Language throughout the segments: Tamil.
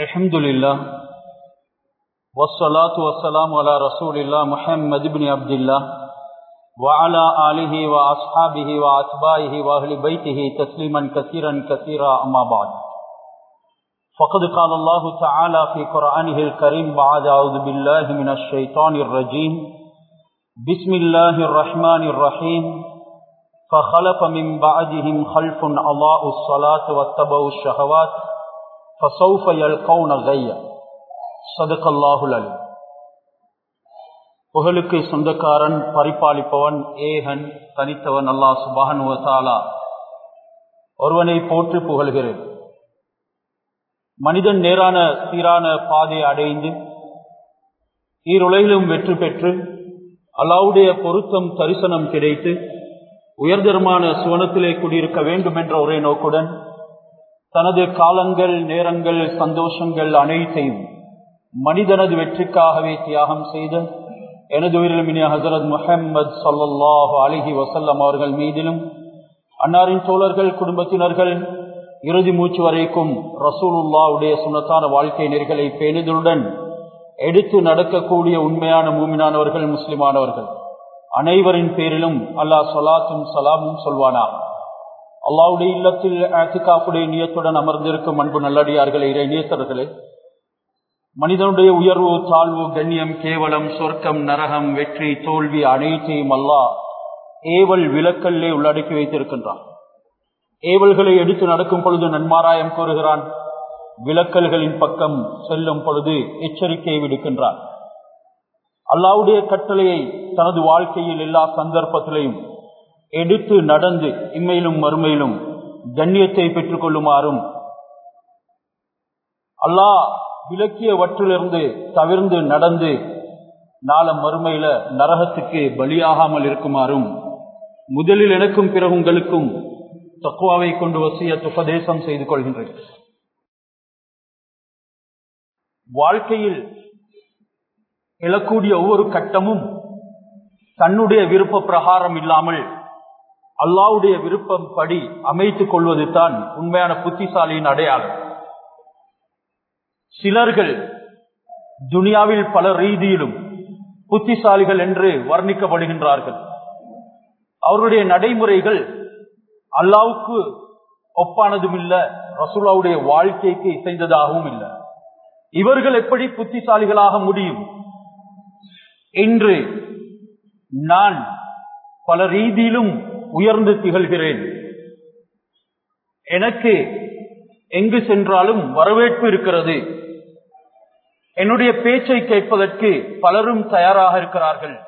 الحمد لله والصلاة والسلام على رسول الله محمد بن عبد الله وعلى آله وأصحابه وأتباعه وأهل بيته تسليما كثيرا كثيرا أما بعد. فقد قال الله تعالى في قرآنه الكريم بعد أعوذ بالله من الشيطان الرجيم. بسم الله الرحمن الرحيم. فخلف من بعدهم خلف أضاءوا الصلاة واتبعوا الشهوات فسوف يلقون غيا صدق الله العليم புகழுக்கு சொந்தக்காரன் பரிபாலிப்பவன் ஏகன் தனித்தவன் அல்லாஹ் சுபான் வசாலா ஒருவனை போற்று புகழ்கிறேன் மனிதன் நேரான சீரான பாதை அடைந்து ஈருலகிலும் வெற்றி பெற்று அல்லாவுடைய பொருத்தம் தரிசனம் கிடைத்து உயர்தரமான சுவனத்திலே குடியிருக்க வேண்டும் என்ற ஒரே நோக்குடன் தனது காலங்கள் நேரங்கள் சந்தோஷங்கள் அனைத்தையும் மனிதனது வெற்றிக்காகவே தியாகம் செய்த எனது உயிரிழமினி ஹசரத் முஹம்மது சல்லாஹு அலிஹி வசல்லம் அவர்கள் மீதிலும் அன்னாரின் தோழர்கள் குடும்பத்தினர்கள் இறுதி மூச்சு வரைக்கும் ரசூலுல்லாவுடைய சுனத்தான வாழ்க்கை நெறிகளை பேணுதலுடன் எடுத்து நடக்கக்கூடிய உண்மையான மூமினானவர்கள் முஸ்லிமானவர்கள். அனைவரின் பேரிலும் அல்லாஹ் சொலாத்தும் சலாமும் சொல்வானா? அல்லாவுடைய இல்லத்தில் ஆசிகாப்புடைய நியத்துடன் அமர்ந்திருக்கும் அன்பு நல்லடியார்களே இறை நேசர்களே மனிதனுடைய உயர்வு தாழ்வு கண்ணியம் கேவலம் சொர்க்கம் நரகம் வெற்றி தோல்வி அனைத்தையும் அல்லா ஏவல் விளக்கல்லே உள்ளடக்கி வைத்திருக்கின்றான். ஏவல்களை எடுத்து நடக்கும் பொழுது நன்மாராயம் கூறுகிறான். விளக்கல்களின் பக்கம் செல்லும் பொழுது எச்சரிக்கை விடுக்கின்றான். அல்லாவுடைய கட்டளையை தனது வாழ்க்கையில் எல்லா சந்தர்ப்பத்திலையும் எடுத்து நடந்து இம்மையிலும் மறுமையிலும் கண்ணியத்தை பெற்றுக் கொள்ளுமாறும் அல்லாஹ் விலக்கியவற்றிலிருந்து தவிர்ந்து நடந்து நாள மறுமையில நரகத்துக்கு பலியாகாமல் இருக்குமாறும் முதலில் எனக்கும் பிறகு உங்களுக்கும் தக்குவாவை கொண்டு வசிய துபதேசம் செய்து கொள்கின்றேன். வாழ்க்கையில் எழக்கூடிய ஒவ்வொரு கட்டமும் தன்னுடைய விருப்ப பிரகாரம் இல்லாமல் அல்லாவுடைய விருப்பம் படி அமைத்துக் கொள்வது தான் உண்மையான புத்திசாலியின் அடையாளம். சிலர்கள் துனியாவில் பல ரீதியிலும் புத்திசாலிகள் என்று வர்ணிக்கப்படுகின்றார்கள். அவருடைய நடைமுறைகள் அல்லாவுக்கு ஒப்பானதும் இல்ல ரசூலாவுடைய வாழ்க்கைக்கு இசைந்ததாகவும் இல்லை. இவர்கள் எப்படி புத்திசாலிகளாக முடியும்? என்று நான் பல ரீதியிலும் உயர்ந்து திகழ்கிறேன். எனக்கு எங்கு சென்றாலும் வரவேற்பு இருக்கிறது. என்னுடைய பேச்சை கேட்பதற்கு பலரும் தயாராக இருக்கிறார்கள்.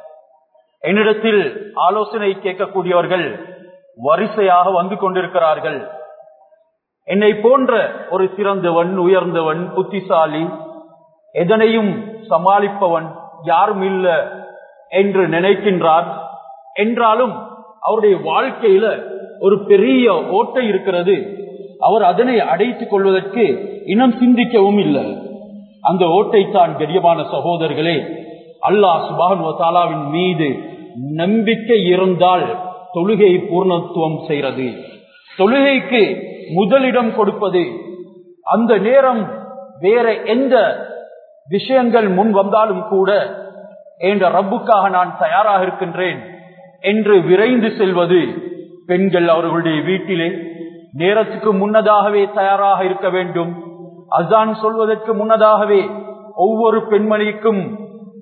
என்னிடத்தில் ஆலோசனை கேட்கக்கூடியவர்கள் வரிசையாக வந்து கொண்டிருக்கிறார்கள். என்னை போன்ற ஒரு சிறந்தவன் உயர்ந்தவன் புத்திசாலி எதனையும் சமாளிப்பவன் யாரும் இல்ல என்று நினைக்கின்றார். என்றாலும் அவருடைய வாழ்க்கையில ஒரு பெரிய ஓட்டை இருக்கிறது. அவர் அதனை அடைத்துக் கொள்வதற்கு இனம் சிந்திக்கவும் இல்லை. அந்த ஓட்டை தான் கரியமான சகோதரர்களே அல்லாஹ் சுபான் வசாலாவின் மீது நம்பிக்கை இருந்தால் தொழுகை பூர்ணத்துவம் செய்கிறது. தொழுகைக்கு முதலிடம் கொடுப்பது அந்த நேரம் வேற எந்த விஷயங்கள் முன் வந்தாலும் கூட என்ற ரப்புக்காக நான் தயாராக இருக்கின்றேன்? என்று விரைந்து செல்வது பெண்கள் அவர்களுடைய வீட்டிலே நேரத்துக்கு முன்னதாகவே தயாராக இருக்க வேண்டும். அசான் சொல்வதற்கு முன்னதாகவே ஒவ்வொரு பெண்மணிக்கும்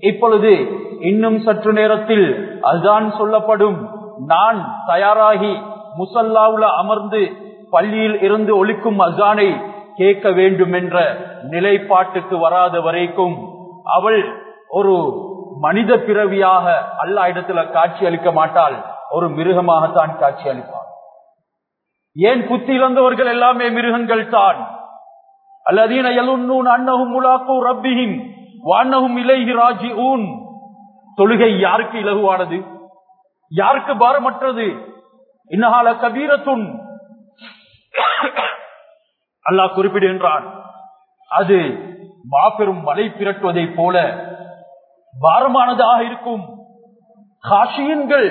இப்பொழுது இன்னும் சற்று நேரத்தில் அசான் சொல்லப்படும் நான் தயாராகி முசல்லாவுல அமர்ந்து பள்ளியில் இருந்து ஒழிக்கும் அசானை கேட்க வேண்டும் என்ற நிலைப்பாட்டுக்கு வராத வரைக்கும் அவள் ஒரு மனித பிறவியாக அல்லா இடத்துல காட்சி அளிக்க மாட்டால் ஒரு மிருகமாகத்தான் காட்சி அளிப்பான் ஏன் புத்தி இழந்தவர்கள் எல்லாமே மிருகங்கள் தான். அல்லதீன எலுன்னூன் அன்னகும் முலாக்கு ரப்பிஹிம் வானகும் இலைஹி ராஜி ஊன் தொழுகை யாருக்கு இலகுவானது? யாருக்கு பாரமற்றது? இன்னகால கபீரத்துன். அல்லாஹ் குறிப்பிடுகின்றான். அது மாபெரும் மலை பிரட்டுவதை போல பாரமானதாக இருக்கும். காஷியன்கள்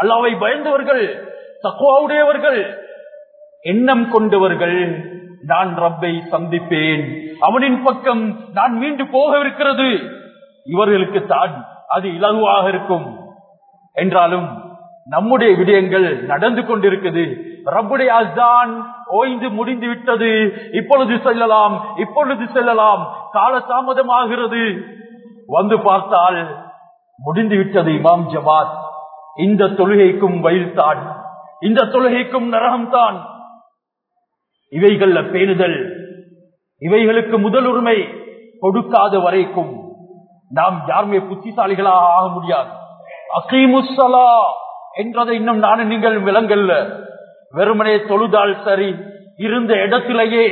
அல்லாவை பயந்தவர்கள் தக்குவாவுடையவர்கள் எண்ணம் கொண்டவர்கள் நான் ரப்பை சந்திப்பேன். அவனின் பக்கம் நான் மீண்டு போகவிருக்கிறது. இவர்களுக்கு தான் அது இலகுவாக இருக்கும். என்றாலும் நம்முடைய விடயங்கள் நடந்து கொண்டிருக்குது. ரப்புடைய அஸ்தான் ஓய்ந்து முடிந்து விட்டது இப்பொழுது செல்லலாம் இப்பொழுது செல்லலாம். கால தாமதமாகிறது வந்து பார்த்தால் முடிந்து விட்டது இமாம் ஜமாத். இந்த தொழுகைக்கும் வயிறுத்தான் இந்த தொழுகைக்கும் நரகம்தான் இவைகள்ல பேணுதல். இவைகளுக்கு முதல் உரிமை கொடுக்காத வரைக்கும் நாம் யாருமே புத்திசாலிகளாக ஆக முடியாது. அகீமுசலா என்றதை இன்னும் நானும் நீங்கள் விலங்கல்ல வெறுமனே தொழுதால் சரி இருந்த இடத்திலேயே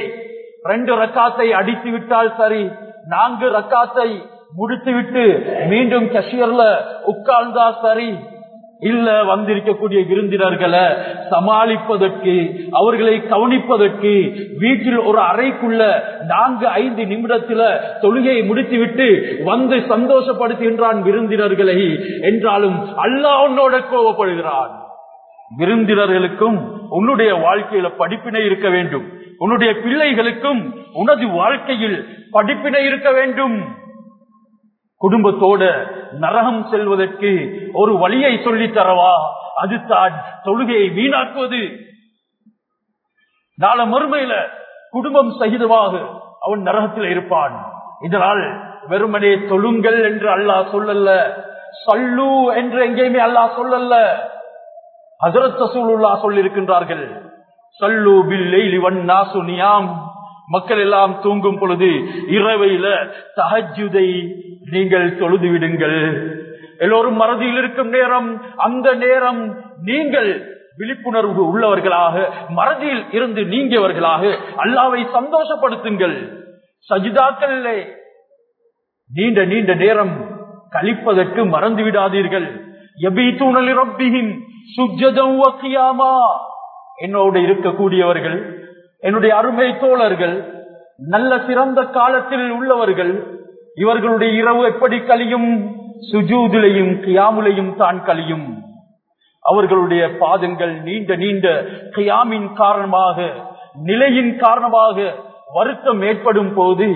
ரெண்டு ரக்காத்தை அடித்து விட்டால் சரி நான்கு ரக்காத்தை முடித்து விட்டு மீண்டும் கஷியர்ல உட்கார்ந்தா சரி. இல்ல வந்திருக்கக்கூடிய விருந்தினர்களை சமாளிப்பதற்கு அவர்களை கவனிப்பதற்கு வீட்டில் ஒரு அறைக்குள்ள நான்கு ஐந்து நிமிடத்துல தொழுகையை முடித்துவிட்டு வந்து சந்தோஷப்படுத்துகின்றான் விருந்தினர்களை. என்றாலும் அல்லாஹ் உன்னோட கோவப்படுகிறான் விருந்தினர்களுக்கும் உன்னுடைய வாழ்க்கையில படிப்பினை இருக்க வேண்டும். உன்னுடைய பிள்ளைகளுக்கும் உனது வாழ்க்கையில் படிப்பினை இருக்க வேண்டும். குடும்பத்தோட நரகம் செல்வதற்கு ஒரு வழியை சொல்லி தரவா? அது தான் தொழுகையை வீணாக்குவது. நாள மறுமையில குடும்பம் சகிதமாக அவன் நரகத்தில் இருப்பான். இதனால் வெறுமனே தொழுங்கள் என்று அல்லாஹ் சொல்லல்ல சல்லு என்று எங்கேயுமே அல்லாஹ் சொல்லல்ல ஹசரத் ரசூலுல்லா சொல்லியிருக்கின்றார்கள். சல்லு பில்லை மக்கள் எல்லாம் தூங்கும் பொழுது இரவையில தஹஜுதை நீங்கள் தொழுது விடுங்கள் எல்லோரும் மறதியில் இருக்கும் நேரம் அந்த நேரம் நீங்கள் விழிப்புணர்வு உள்ளவர்களாக மறதியில் இருந்து நீங்கியவர்களாக அல்லாவை சந்தோஷப்படுத்துங்கள். சஜிதாக்கள் நீண்ட நீண்ட நேரம் கழிப்பதற்கு மறந்து விடாதீர்கள் என்னோடு இருக்கக்கூடியவர்கள் என்னுடைய அருமை தோழர்கள் நல்ல சிறந்த காலத்தில் உள்ளவர்கள் இவர்களுடைய இரவு எப்படி கழியும்? சுஜூதிலையும் கியாமுலையும் தான் கழியும். அவர்களுடைய பாதங்கள் நீண்ட நீண்ட கியாமின் காரணமாக நிலையின் காரணமாக வருத்தம் ஏற்படும் போது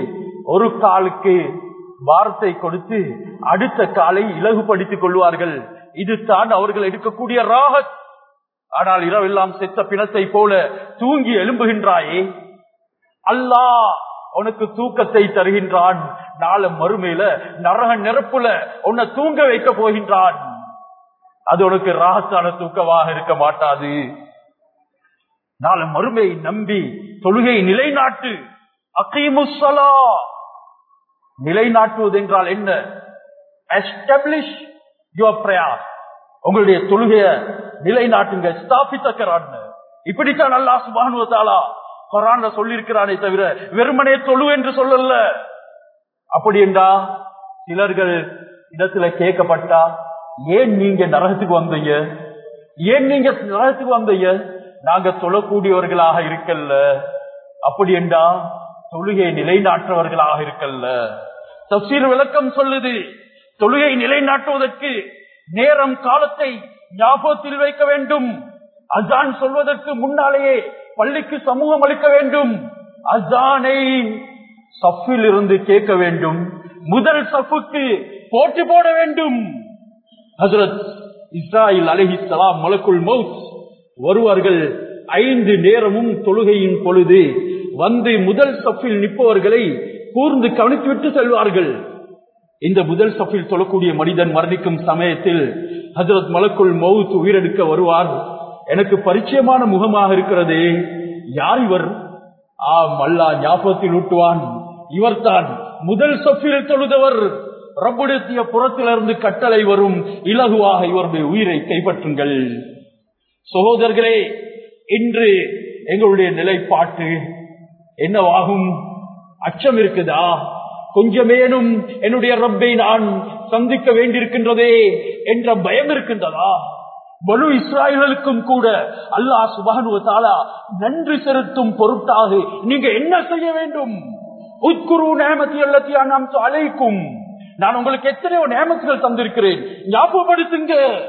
ஒரு காலுக்கு வார்த்தை கொடுத்து அடுத்த காலை இலகுபடுத்திக் கொள்வார்கள். இது தான் அவர்கள் எடுக்கக்கூடிய ராகத். ஆனால் இரவெல்லாம் செத்த பிணத்தை போல தூங்கி எழும்புகின்றாயே. அல்லாஹ் உனக்கு தூக்கத்தை தருகின்றான். நாளை மறுமையில நரக நெருப்புல உன்னை தூங்க வைக்க போகின்றான். அது உனக்கு ராகத்தான தூக்கமாக இருக்க மாட்டாது. நாளை மறுமையை நம்பி தொழுகை நிலைநாட்டு. அகிமுசலா நிலைநாட்டுவது என்றால் என்ன? எஸ்டாப்ளிஷ் யுவர் பிரயார் உங்களுடைய தொழுகைய நிலைநாட்டுங்க. ஸ்தாபித்தக்கிறான் இப்படித்தான் நல்லா சுபானுவத்தாலா கொரான்ல சொல்லியிருக்கிறானே தவிர வெறுமனே தொழு என்று சொல்லல அப்படி என்றா சிலர்கள் இடத்துல கேட்கப்பட்டா ஏன் நீங்க நரகத்துக்கு வந்தீங்க? ஏன் நீங்க நரகத்துக்கு வந்தீங்க? நாங்க தொழக்கூடியவர்களாக இருக்கல்ல. அப்படி என்றா தொழுகை நிலைநாட்டுவர்களாக இருக்கல்ல. தப்சீர் விளக்கம் சொல்லுது தொழுகை நிலைநாட்டுவதற்கு நேரம் காலத்தை ஞாபகத்தில் வைக்க வேண்டும். அசான் சொல்வதற்கு முன்னாலேயே பள்ளிக்கு சமூகம் அளிக்க வேண்டும். அசானை சஃபில் இருந்து கேட்க வேண்டும். முதல் சஃபுக்கு போட்டி போட வேண்டும். ஹசரத் இஸ்ராயில் அலஹி சலாம் மலக்குள் மவுத் வருவார்கள் ஐந்து நேரமும் தொழுகையின் பொழுது வந்து முதல் சஃபில் நிற்பவர்களை கூர்ந்து கவனித்துவிட்டு செல்வார்கள். இந்த முதல் சஃபில் தொழக்கூடிய மனிதன் மரணிக்கும் சமயத்தில் ஹசரத் மலக்குள் மவுத் உயிரெடுக்க வருவார். எனக்கு பரிச்சயமான முகமாக இருக்கிறதே. யார் இவர்? ஆம் அல்லா ஞாபகத்தில் ஊட்டுவான். இவர்தான் முதல் சொப்பில் தொழுதவர். ரப்புடைய புறத்திலிருந்து கட்டளை வரும் இலகுவாக இவருடைய உயிரை கைப்பற்றுங்கள். சகோதரர்களே இன்று எங்களுடைய நிலைப்பாட்டு என்னவாகும்? அச்சம் இருக்குதா கொஞ்சமேனும் என்னுடைய ரப்பை நான் சந்திக்க வேண்டியிருக்கின்றதே என்ற பயம் இருக்கின்றதா பலு இஸ்ராயலுக்கும் கூட அல்லாஹ் சுபானு நன்றி செலுத்தும் பொருட்டாக நீங்க என்ன செய்ய வேண்டும்? அழைக்கும் நான் உங்களுக்கு எத்தனையோ நேமத்துகள் தந்திருக்கிறேன். ஞாபகப்படுத்துங்க.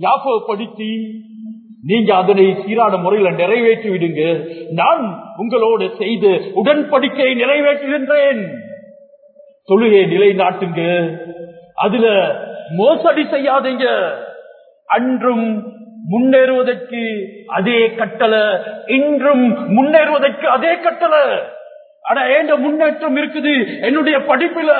ஞாபகப்படுத்தி நீங்க அதனை சீரான முறையில் நிறைவேற்றி விடுங்க. நான் உங்களோடு செய்து உடன்படிக்கையை நிறைவேற்றுகின்றேன். தொழுகை நிலைநாட்டுங்க. அதுல மோசடி செய்யாதீங்க. அன்றும் முன்னேறுவதற்கு அதே கட்டளை இன்றும் முன்னேறுவதற்கு அதே கட்டளை. ஆனா ஏண்ட முன்னேற்றம் இருக்குது? என்னுடைய படிப்புல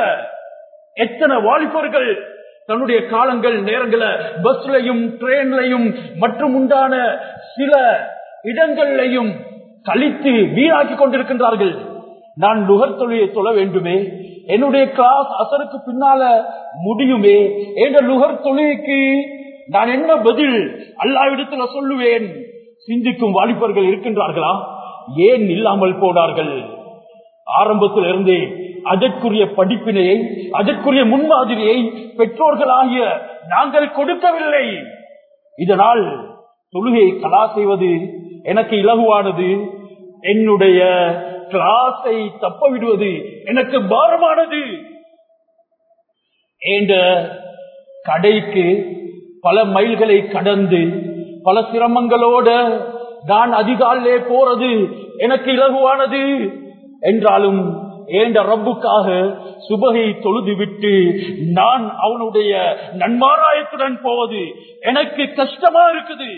எத்தனை வாலிபர்கள் தன்னுடைய காலங்கள் நேரங்களை பஸ்லையும் ட்ரெயின்லையும் மற்றும் உண்டான சில இடங்களையும் கழித்து வீணாக்கி கொண்டிருக்கின்றார்கள். நான் நுகர்த்தொழியை தொழ வேண்டுமே? என்னுடைய கிளாஸ் அசருக்கு பின்னால முடியுமே? என்ற நுகர் தொழிலுக்கு நான் என்ன பதில் அல்லாவிடத்துல சொல்லுவேன்? சிந்திக்கும் வாலிபர்கள் இருக்கின்றார்களா? ஏன் இல்லாமல் போனார்கள்? ஆரம்பத்தில் இருந்தே அதற்குரிய படிப்பினையை அதற்குரிய முன்மாதிரியை பெற்றோர்களாகிய நாங்கள் கொடுக்கவில்லை. இதனால் தொழுகை கலா செய்வது எனக்கு இலகுவானது. என்னுடைய கிளாஸை தப்ப விடுவது எனக்கு பாரமானது. என்ற கடைக்கு பல மைல்களை கடந்து பல சிரமங்களோட நான் அதிகாலே போறது எனக்கு இலகுவானது. என்றாலும் ஏண்ட ரப்புக்காக சுபகை தொழுது விட்டு நான் அவனுடைய நன்மாராயத்துடன் போவது எனக்கு கஷ்டமா இருக்குது.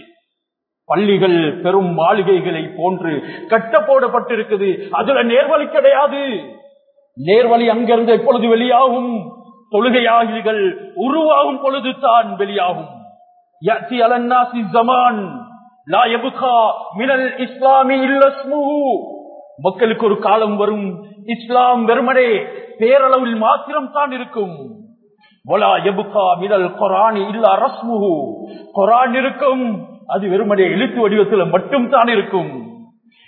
பள்ளிகள் பெரும் மாளிகைகளை போன்று கட்ட போடப்பட்டிருக்குது. அதுல நேர்வழி கிடையாது. நேர்வழி அங்கிருந்து இப்பொழுது வெளியாகும்? தொழுகையாகிகள் உருவாகும் பொழுது தான் வெளியாகும் ஜமான் இஸ்லாமி இல்ல மக்களுக்கு ஒரு காலம் வரும். இஸ்லாம் வெறுமனே பேரளவில் மாத்திரம் தான் இருக்கும் இருக்கும் அது வெறுமனே எழுத்து வடிவத்தில் மட்டும் தான் இருக்கும்.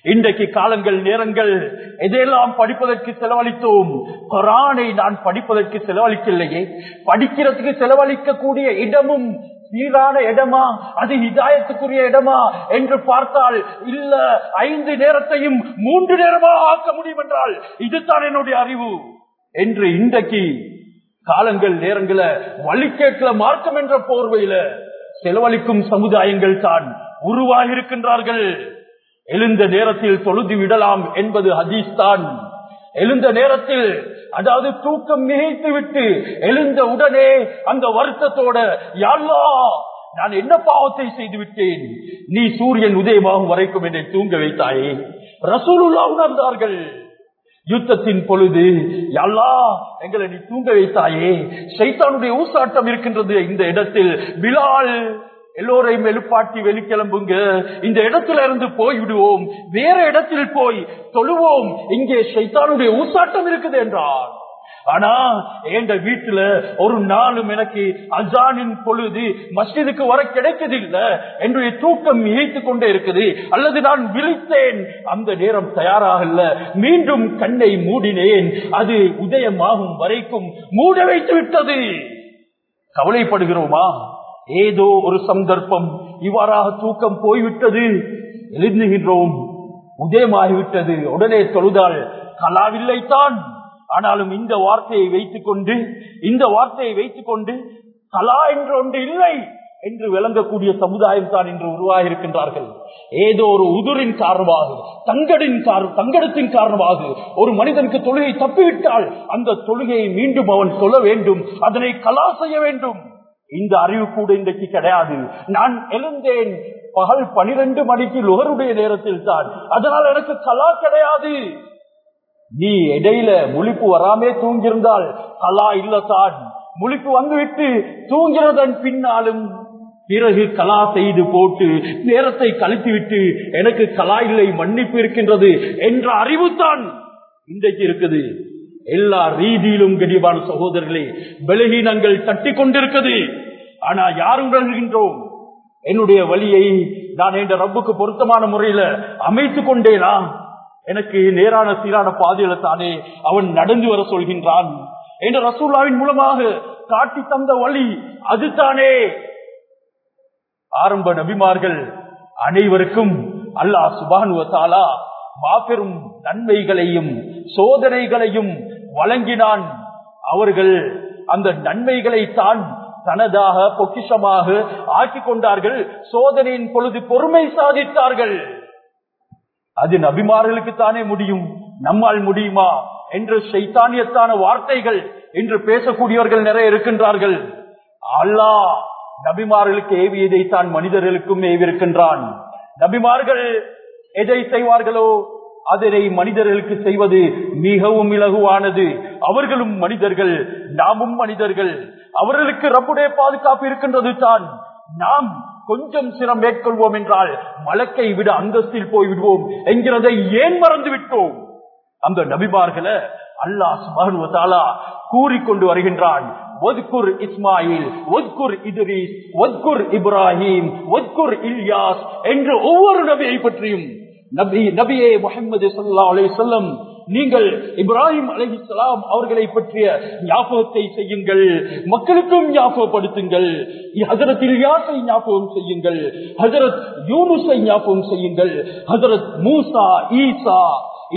இன்றைக்கு காலங்கள் நேரங்கள் எதையெல்லாம் படிப்பதற்கு செலவழித்தோம்? கொரானை நான் படிப்பதற்கு செலவழிக்கலையே. படிக்கிறதுக்கு செலவழிக்க கூடிய இடமும் சீரான இடமா? அது இதாயத்துக்குரிய இடமா? என்று பார்த்தால் இல்ல ஐந்து நேரத்தையும் மூன்று நேரமாக ஆக்க முடியும் என்றால் இதுதான் என்னுடைய அறிவு. என்று இன்றைக்கு காலங்கள் நேரங்களை வழிகேட்ல மார்க்கம் என்ற போர்வையில செலவழிக்கும் சமுதாயங்கள் தான் உருவாகி இருக்கின்றார்கள் எழுந்த நேரத்தில் தொழுது விடலாம் என்பது ஹதீஸ் தான். எழுந்த நேரத்தில் அதாவது தூக்கம் மிகைத்து விட்டு எழுந்த உடனே அந்த வருத்தத்தோட யாழ்லா நான் என்ன பாவத்தை செய்து விட்டேன்? நீ சூரியன் உதயமாகும் வரைக்கும் என்னை தூங்க வைத்தாயே. ரசூலுல்லா உணர்ந்தார்கள். யுத்தத்தின் பொழுது எல்லா எங்களை நீ தூங்க வைத்தாயே. சைத்தானுடைய ஊசாட்டம் இருக்கின்றது இந்த இடத்தில். பிலால் எல்லோரையும் எழுப்பாட்டி வெளிக்கிளம்புங்க. இந்த இடத்துல இருந்து போய் விடுவோம் வேற இடத்தில் போய் தொழுவோம். இங்கே சைத்தானுடைய ஊசாட்டம் இருக்குது என்றார். ஆனா எந்த வீட்டுல ஒரு நாளும் எனக்கு அஜானின் பொழுது மஸ்ஜிதுக்கு வர கிடைக்கதில்லை. என்னுடைய தூக்கம் இழைத்துக் கொண்டே இருக்குது. அல்லது நான் விழித்தேன். அந்த நேரம் தயாராகல மீண்டும் கண்ணை மூடினேன். அது உதயமாகும் வரைக்கும் மூட வைத்து விட்டது கவலைப்படுகிறோமா? ஏதோ ஒரு சந்தர்ப்பம் இவ்வாறாக தூக்கம் போய்விட்டது. எழுந்துகின்றோம். உதயமாகிவிட்டது. உடனே தொழுதால் கலாவில்லைத்தான். ஆனாலும் இந்த வார்த்தையை வைத்துக் கொண்டு இந்த வார்த்தையை வைத்துக் கொண்டு கலா என்ற ஒன்று இல்லை என்று விளங்கக்கூடிய சமுதாயம் தான் இன்று உருவாகி இருக்கின்றார்கள் ஏதோ ஒரு உதிரின் காரணமாக தங்கடின் தங்கடத்தின் காரணமாக ஒரு மனிதனுக்கு தொழுகை தப்பிவிட்டால் அந்த தொழுகையை மீண்டும் அவன் சொல்ல வேண்டும். அதனை கலா செய்ய வேண்டும். இந்த அறிவு கூட இன்றைக்கு கிடையாது. நான் எழுந்தேன் பகல் பனிரெண்டு மணிக்கு லுகருடைய நேரத்தில் தான். அதனால் எனக்கு கலா கிடையாது. நீ இடையில முழிப்பு வராமே தூங்கியிருந்தால் கலா இல்லத்தான் முழிப்பு வந்துவிட்டு தூங்கிறதன் பின்னாலும் பிறகு கலா செய்து போட்டு நேரத்தை கழித்து விட்டு எனக்கு கலா இல்லை மன்னிப்பு இருக்கின்றது என்ற அறிவுத்தான் இன்றைக்கு இருக்குது. எல்லா ரீதியிலும் கனிவான சகோதரர்களே பலகீனங்கள் தட்டி கொண்டிருக்குது ஆனா யார் உணர்கின்றோம்? என்னுடைய வழியை நான் என்ற ரப்புக்கு பொருத்தமான முறையில அமைத்துக் கொண்டேனா? எனக்கு நேரான சீரான பாதையில தானே அவன் நடந்து வர சொல்கின்றான். என்ற ரசூல்லாவின் மூலமாக காட்டி தந்த வழி அதுதானே. ஆரம்ப நபிமார்கள் அனைவருக்கும் அல்லாஹ் சுபானுவத்தாலா மாபெரும் நன்மைகளையும் சோதனைகளையும் வழங்கினான். அவர்கள் அந்த நன்மைகளை தான் தனதாக பொக்கிஷமாக ஆக்கி கொண்டார்கள். சோதனையின் பொழுது பொறுமை சாதித்தார்கள். அது நபிமார்களுக்கு தானே முடியும். நம்மால் முடியுமா என்று சைத்தானியத்தான வார்த்தைகள் என்று பேசக்கூடியவர்கள் நிறைய இருக்கின்றார்கள். அல்லாஹ் நபிமார்களுக்கு ஏவியதை தான் மனிதர்களுக்கும் ஏவிருக்கின்றான் நபிமார்கள் எதை செய்வார்களோ அதனை மனிதர்களுக்கு செய்வது மிகவும் இலகுவானது. அவர்களும் மனிதர்கள் நாமும் மனிதர்கள். அவர்களுக்கு ரப்புடைய பாதுகாப்பு இருக்கின்றது தான். நாம் கொஞ்சம் சிரம் மேற்கொள்வோம் என்றால் மலக்கை விட அந்தஸ்தில் போய் விடுவோம் என்கிறதை ஏன் மறந்து விட்டோம் அந்த நபிபார்களை அல்லாஹ் சுபானுவத்தாலா கூறிக்கொண்டு வருகின்றான் ஒத்குர் இஸ்மாயில் ஒத்குர் இத்ரீஸ் ஒத்குர் இப்ராஹிம் ஒத்குர் இல்யாஸ் என்று ஒவ்வொரு நபியை பற்றியும் நபி நபியே முகமது சல்லா அலை சொல்லம் நீங்கள் இப்ராஹிம் அலிஹிஸ்லாம் அவர்களை பற்றிய ஞாபகத்தை செய்யுங்கள் மக்களுக்கும் ஞாபகப்படுத்துங்கள் ஹசரத் இல்யாசை ஞாபகம் செய்யுங்கள் ஹசரத் யூனுஸை ஞாபகம் செய்யுங்கள் ஹசரத் மூசா ஈசா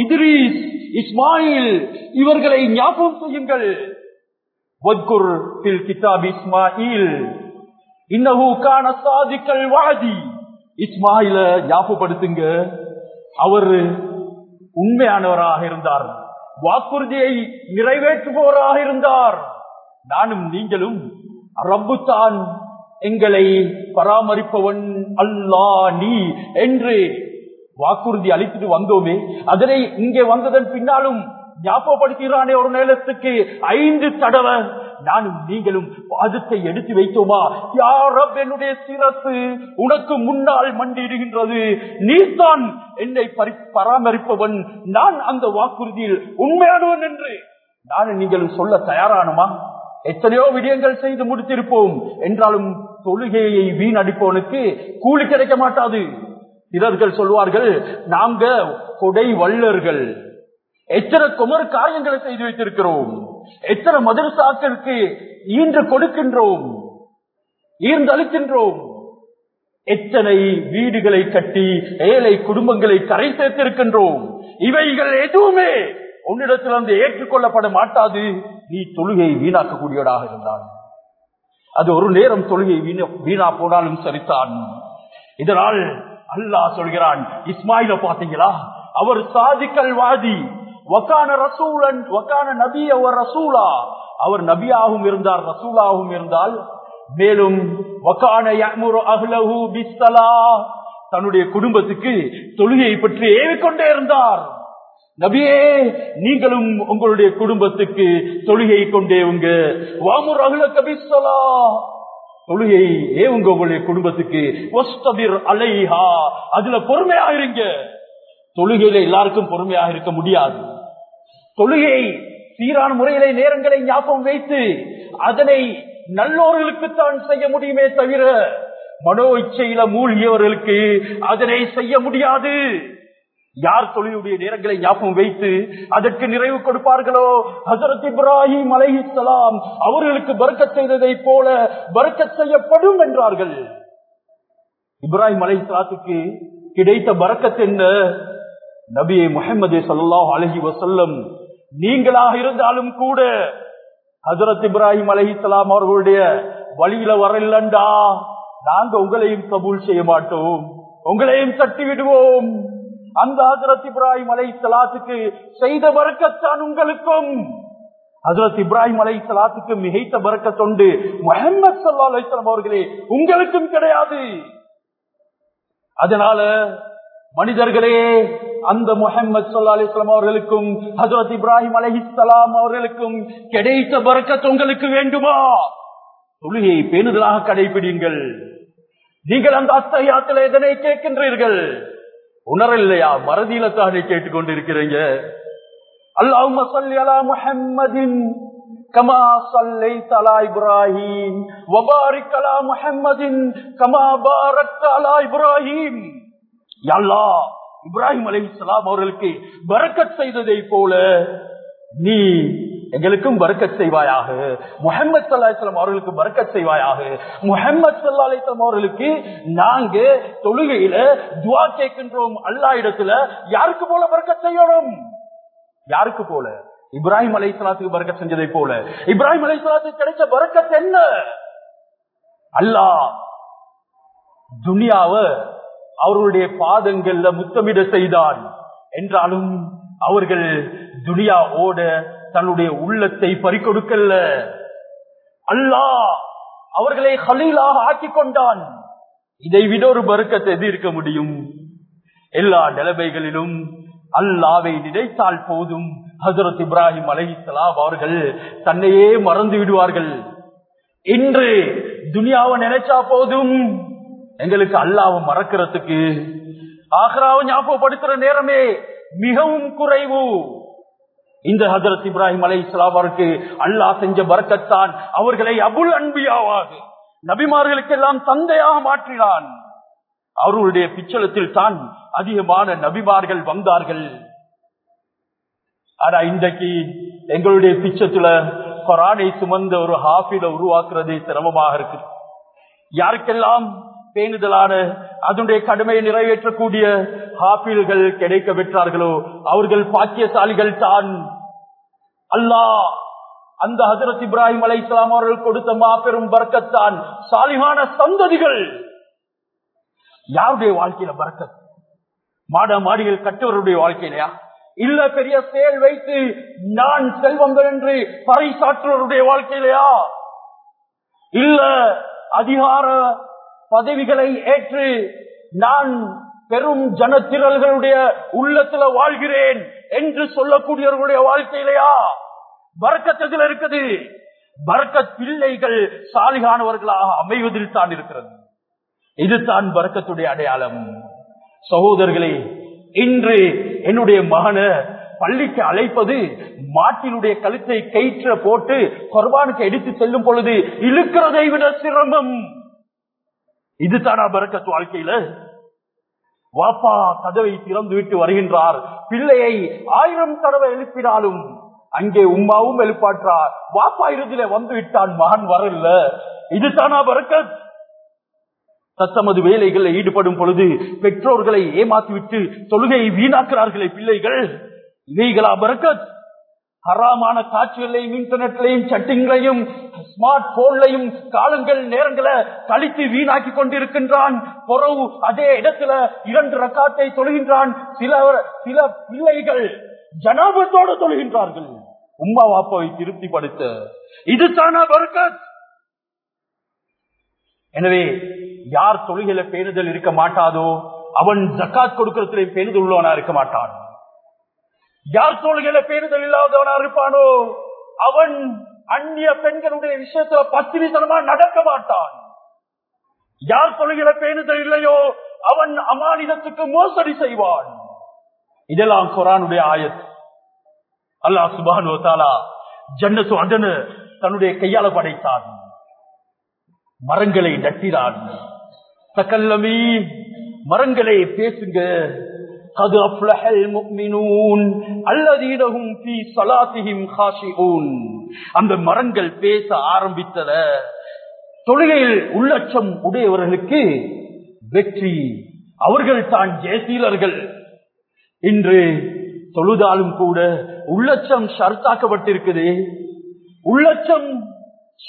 இத்ரீஸ் இஸ்மாயில் இவர்களை ஞாபகம் செய்யுங்கள். வத்குர் பில் கிதாப் இஸ்மாயில் இன்னஹு கான சாதிக்கல் வாதி இஸ்மாயில ஞாபகப்படுத்துங்க. அவர் உண்மையானவராக இருந்தார். வாக்குறுதியை நிறைவேற்றுபவராக இருந்தார். நானும் நீங்களும் ரப்புத்தான் எங்களை பராமரிப்பவன் அல்லா நீ என்று வாக்குறுதி அளித்துட்டு வந்தோமே. அதனை இங்கே வந்ததன் பின்னாலும் ஞாபகப்படுத்துகிறானே ஒரு நேரத்துக்கு ஐந்து தடவை நானும் நீங்களும் பாதத்தை எடுத்து வைத்தோமா? யாரப் என்னுடைய சிரசு உனக்கு முன்னால் மண்டியிடுகின்றது. நீதான் என்னை பராமரிப்பவன். நான் அந்த வாக்குறுதியில் உண்மையானவன் என்று. நானும் நீங்களும் சொல்ல தயாரானுமா? எத்தனையோ விடயங்கள் செய்து முடித்திருப்போம். என்றாலும் தொழுகையை வீணடிப்பவனுக்கு கூலி கிடைக்க மாட்டாது. சிலர்கள் சொல்வார்கள் நாங்க கொடை வல்லர்கள். எத்தனை குமர் காரியங்களை செய்து வைத்திருக்கிறோம். எத்தனை மதரசாக்களுக்கு ஈன்று கொடுக்கின்றோம்? ஈர்ந்து அளிக்கின்றோம். எத்தனை வீடுகளை கட்டி ஏழை குடும்பங்களை கரை சேர்த்திருக்கின்றோம்? இவைகள் எதுவுமே உன்னிடத்தில் வந்து ஏற்றுக்கொள்ளப்பட மாட்டாது. நீ தொழுகையை வீணாக்கக்கூடியவராக இருந்தால் அது ஒரு நேரம் தொழுகை வீணா போனாலும் சரித்தான் இதனால் அல்லாஹ் சொல்கிறான் இஸ்மாயில பாத்தீங்களா அவர் சாதிக்கல் வாதி வக்கான ரசூலன் வக்கான நபிய அவர் ரசூலா அவர் நபியாகவும் இருந்தார் ரசூலாகவும் இருந்தால். மேலும் வக்கான அஹ்லஹு பிஸ்ஸலா தன்னுடைய குடும்பத்துக்கு தொழுகையை பற்றி ஏவிக்கொண்டே இருந்தார். நபியே நீங்களும் உங்களுடைய குடும்பத்துக்கு தொழுகை கொண்டே உங்க. வாமுர் அகுல கபிசலா தொழுகை ஏவுங்க உங்களுடைய குடும்பத்துக்கு. அலைஹா அதுல பொறுமையாக இருங்க. தொழுகையில எல்லாருக்கும் பொறுமையாக இருக்க முடியாது. தொழுகை சீரான முறையிலே நேரங்களை ஞாபகம் வைத்து அதனை நல்லோர்களுக்குத்தான் செய்ய முடியுமே தவிர மனோ இச்சையில மூழ்கியவர்களுக்கு அதனை செய்ய முடியாது. யார் தொழிலுடைய நேரங்களை ஞாபகம் வைத்து அதற்கு நிறைவு கொடுப்பார்களோ? ஹசரத் இப்ராஹிம் அலைஹிஸ்லாம் அவர்களுக்கு பருக்க செய்ததை போல பறக்கச் செய்யப்படும் என்றார்கள். இப்ராஹிம் அலைஹிஸ்லாத்துக்கு கிடைத்த பறக்கத் என்ன? நபியை முகமது சல்லாஹ் அலஹி வசல்லம் நீங்களாக இருந்தாலும் கூட ஹசரத் இப்ராஹிம் அலஹிஸ்லாம் அவர்களுடைய வழியில வரலண்டா. நாங்க உங்களையும் கபூல் செய்ய மாட்டோம். உங்களையும் தட்டி விடுவோம். அந்த ஹசரத் இப்ராஹிம் அலை சலாத்துக்கு செய்த வரக்கத்தான் உங்களுக்கும். ஹசரத் இப்ராஹிம் அலை சலாத்துக்கு மிகைத்த வரக்கத்தொண்டு முகமது சல்லா அலிஸ்லாம் அவர்களே உங்களுக்கும் கிடையாது. அதனால மனிதர்களே அந்த முகமது சொல்லா அலிஸ்லாம் அவர்களுக்கும் ஹசரத் இப்ராஹிம் அலஹிஸ்லாம் அவர்களுக்கும் கிடைத்த பறக்கத் உங்களுக்கு வேண்டுமா? தொழுகையை பேணுதலாக கடைபிடிங்கள் நீங்கள் அந்த அத்தையாத்தில் எதனை கேட்கின்றீர்கள்? உணரலையா? மறதியில தானே கேட்டுக்கொண்டிருக்கிறீங்க. அல்லாஹும்ம ஸல்லி அலா முஹம்மதின் கமா ஸல்லைத அலா இப்ராஹீம் வபாரிக் அலா முஹம்மதின் கமா பாரக்த அலா இப்ராஹீம். யா அல்லாஹ் இப்ராஹிம் அலைஹிஸ்ஸலாம் அவர்களுக்கு பரக்கத் செய்ததை போல நீ எங்களுக்கும் பறக்கச் செய்வாயாக. முகமது சல்லாஹம் அவர்களுக்கு பரக்கத் செய்வாயாக. முகமது சல்லா அலிஸ்லாம் அவர்களுக்கு நாங்க தொழுகையில துவா கேட்கின்றோம் அல்லா இடத்துல. யாருக்கு போல பரக்கத் செய்யணும்? யாருக்கு போல? இப்ராஹிம் அலை சலாத்துக்கு பரக்கத் செஞ்சதை போல. இப்ராஹிம் அலை சலாத்துக்கு கிடைச்ச பறக்கத் என்ன? அல்லாஹ் துனியாவ அவர்களுடைய பாதங்கள்ல முத்தமிட செய்தான். என்றாலும் அவர்கள் துனியா ஓட தன்னுடைய உள்ளத்தை பறிக்கொடுக்கல. அல்லாஹ் அவர்களை ஹலீலாக ஆக்கிக் கொண்டான். இதை விட ஒரு பருக்கத்தை எது இருக்க முடியும்? எல்லா நிலைமைகளிலும் அல்லாவை நினைத்தால் போதும். ஹசரத் இப்ராஹிம் அலஹிஸ்லாம் அவர்கள் தன்னையே மறந்து விடுவார்கள். இன்று துனியாவை நினைச்சா போதும். எங்களுக்கு அல்லாவை மறக்கிறதுக்கு ஆக்ராவை ஞாபகப்படுத்துற நேரமே மிகவும் குறைவு. இந்த ஹசரத் இப்ராஹிம் அலை இஸ்லாமருக்கு அல்லாஹ் செஞ்ச பறக்கத்தான் அவர்களை அபுல் அன்பியாவாக நபிமார்களுக்கெல்லாம் தந்தையாக மாற்றினான். அவர்களுடைய பிச்சலத்தில் தான் அதிகமான நபிமார்கள் வந்தார்கள். ஆனா இன்றைக்கு எங்களுடைய பிச்சத்துல கொரானை சுமந்த ஒரு ஹாஃபில உருவாக்குறதே சிரமமாக இருக்கு யாருக்கெல்லாம் பேணுதலான அதனுடைய கடமையை நிறைவேற்றக்கூடிய ஹாஃபில்கள் கிடைக்க பெற்றார்களோ அவர்கள் பாக்கியசாலிகள் தான். அல்லாஹ் அந்த ஹசரத் இப்ராஹிம் அலை இஸ்லாம் அவர்கள் கொடுத்த மாபெரும் பறக்கத்தான் சாலிகான சந்ததிகள். யாருடைய வாழ்க்கையில பறக்கத் மாட மாடிகள் கட்டுவருடைய வாழ்க்கையிலையா? இல்ல பெரிய செயல் வைத்து நான் செல்வங்கள் என்று பறைசாற்றுவருடைய வாழ்க்கையிலையா? இல்ல அதிகார பதவிகளை ஏற்று நான் பெரும் ஜனத்திரல்களுடைய உள்ளத்துல வாழ்கிறேன் என்று சொல்லக்கூடியவர்களுடைய வாழ்க்கையிலையா? வரக்கத்தில் இருக்குது. பறக்கத் பிள்ளைகள் சாலிகானவர்களாக அமைவதில் தான் இருக்கிறது. இதுதான் பறக்கத்துடைய அடையாளம். சகோதரர்களே இன்று என்னுடைய மகனை பள்ளிக்கு அழைப்பது மாட்டினுடைய கழுத்தை கயிற்ற போட்டு கொர்பானுக்கு எடுத்து செல்லும் பொழுது இழுக்கிறதை விட சிரமம். இதுதானா பறக்கத்து வாழ்க்கையில? வாப்பா கதவை திறந்து விட்டு வருகின்றார். பிள்ளையை ஆயிரம் தடவை எழுப்பினாலும் அங்கே உம்மாவும் எழுப்பாற்றார். வாப்பா இறுதியில வந்து விட்டான் மகன் வரல இதுதானா பறக்கத் தத்தமது வேலைகளில் ஈடுபடும் பொழுது பெற்றோர்களை ஏமாற்றிவிட்டு தொழுகையை வீணாக்குறார்களே பிள்ளைகள். இவைகளா பறக்கத் ஹராமான காட்சிகளையும் இன்டர்நெட்லையும் சட்டிங்களையும் ஸ்மார்ட் போன்லையும் காலங்கள் நேரங்களை கழித்து வீணாக்கி கொண்டிருக்கின்றான். பொறவு அதே இடத்துல இரண்டு ரக்காத்தை தொழுகின்றான். சில சில பிள்ளைகள் ஜனாபத்தோடு தொழுகின்றார்கள். உம்மா வாப்பாவை திருப்திப்படுத்த. இதுதானா பருக்கத்? எனவே யார் தொழுகையில பேணுதல் இருக்க மாட்டாதோ அவன் ஜக்காத் கொடுக்கறதுல பேணுதல் உள்ளவனா இருக்க மாட்டான். யார் தொழுகையில பேணுதல் இல்லாதவனா இருப்பானோ? அவன் அந்நிய பெண்களுடைய விஷயத்துல பத்திரித்தனமா நடக்க மாட்டான். யார் தொழுகையில பேணுதல் இல்லையோ அவன் அமானிதத்துக்கு மோசடி செய்வான். இதெல்லாம் குரானுடைய ஆயத். அல்லாஹ் சுபானு தாலா ஜன்னத்து அதனு தன்னுடைய கையால படைத்தான். மரங்களை நட்டினான். தக்கல்லமீ மரங்களை பேசுங்க. அது அஃப்லஹல் முஃமினூன் அல்லதீனஹும் ஃபீ ஸலாத்திஹிம் காஷிஊன் அந்த மரங்கள் பேச ஆரம்பித்தன. தொழுகையில் உள்ளட்சம் உடையவர்களுக்கு வெற்றி. அவர்கள் தான் ஜெயசீலர்கள். இன்று தொழுதாலும் கூட உள்ளட்சம் ஷர்த்தாக்கப்பட்டிருக்குதே. உள்ளட்சம்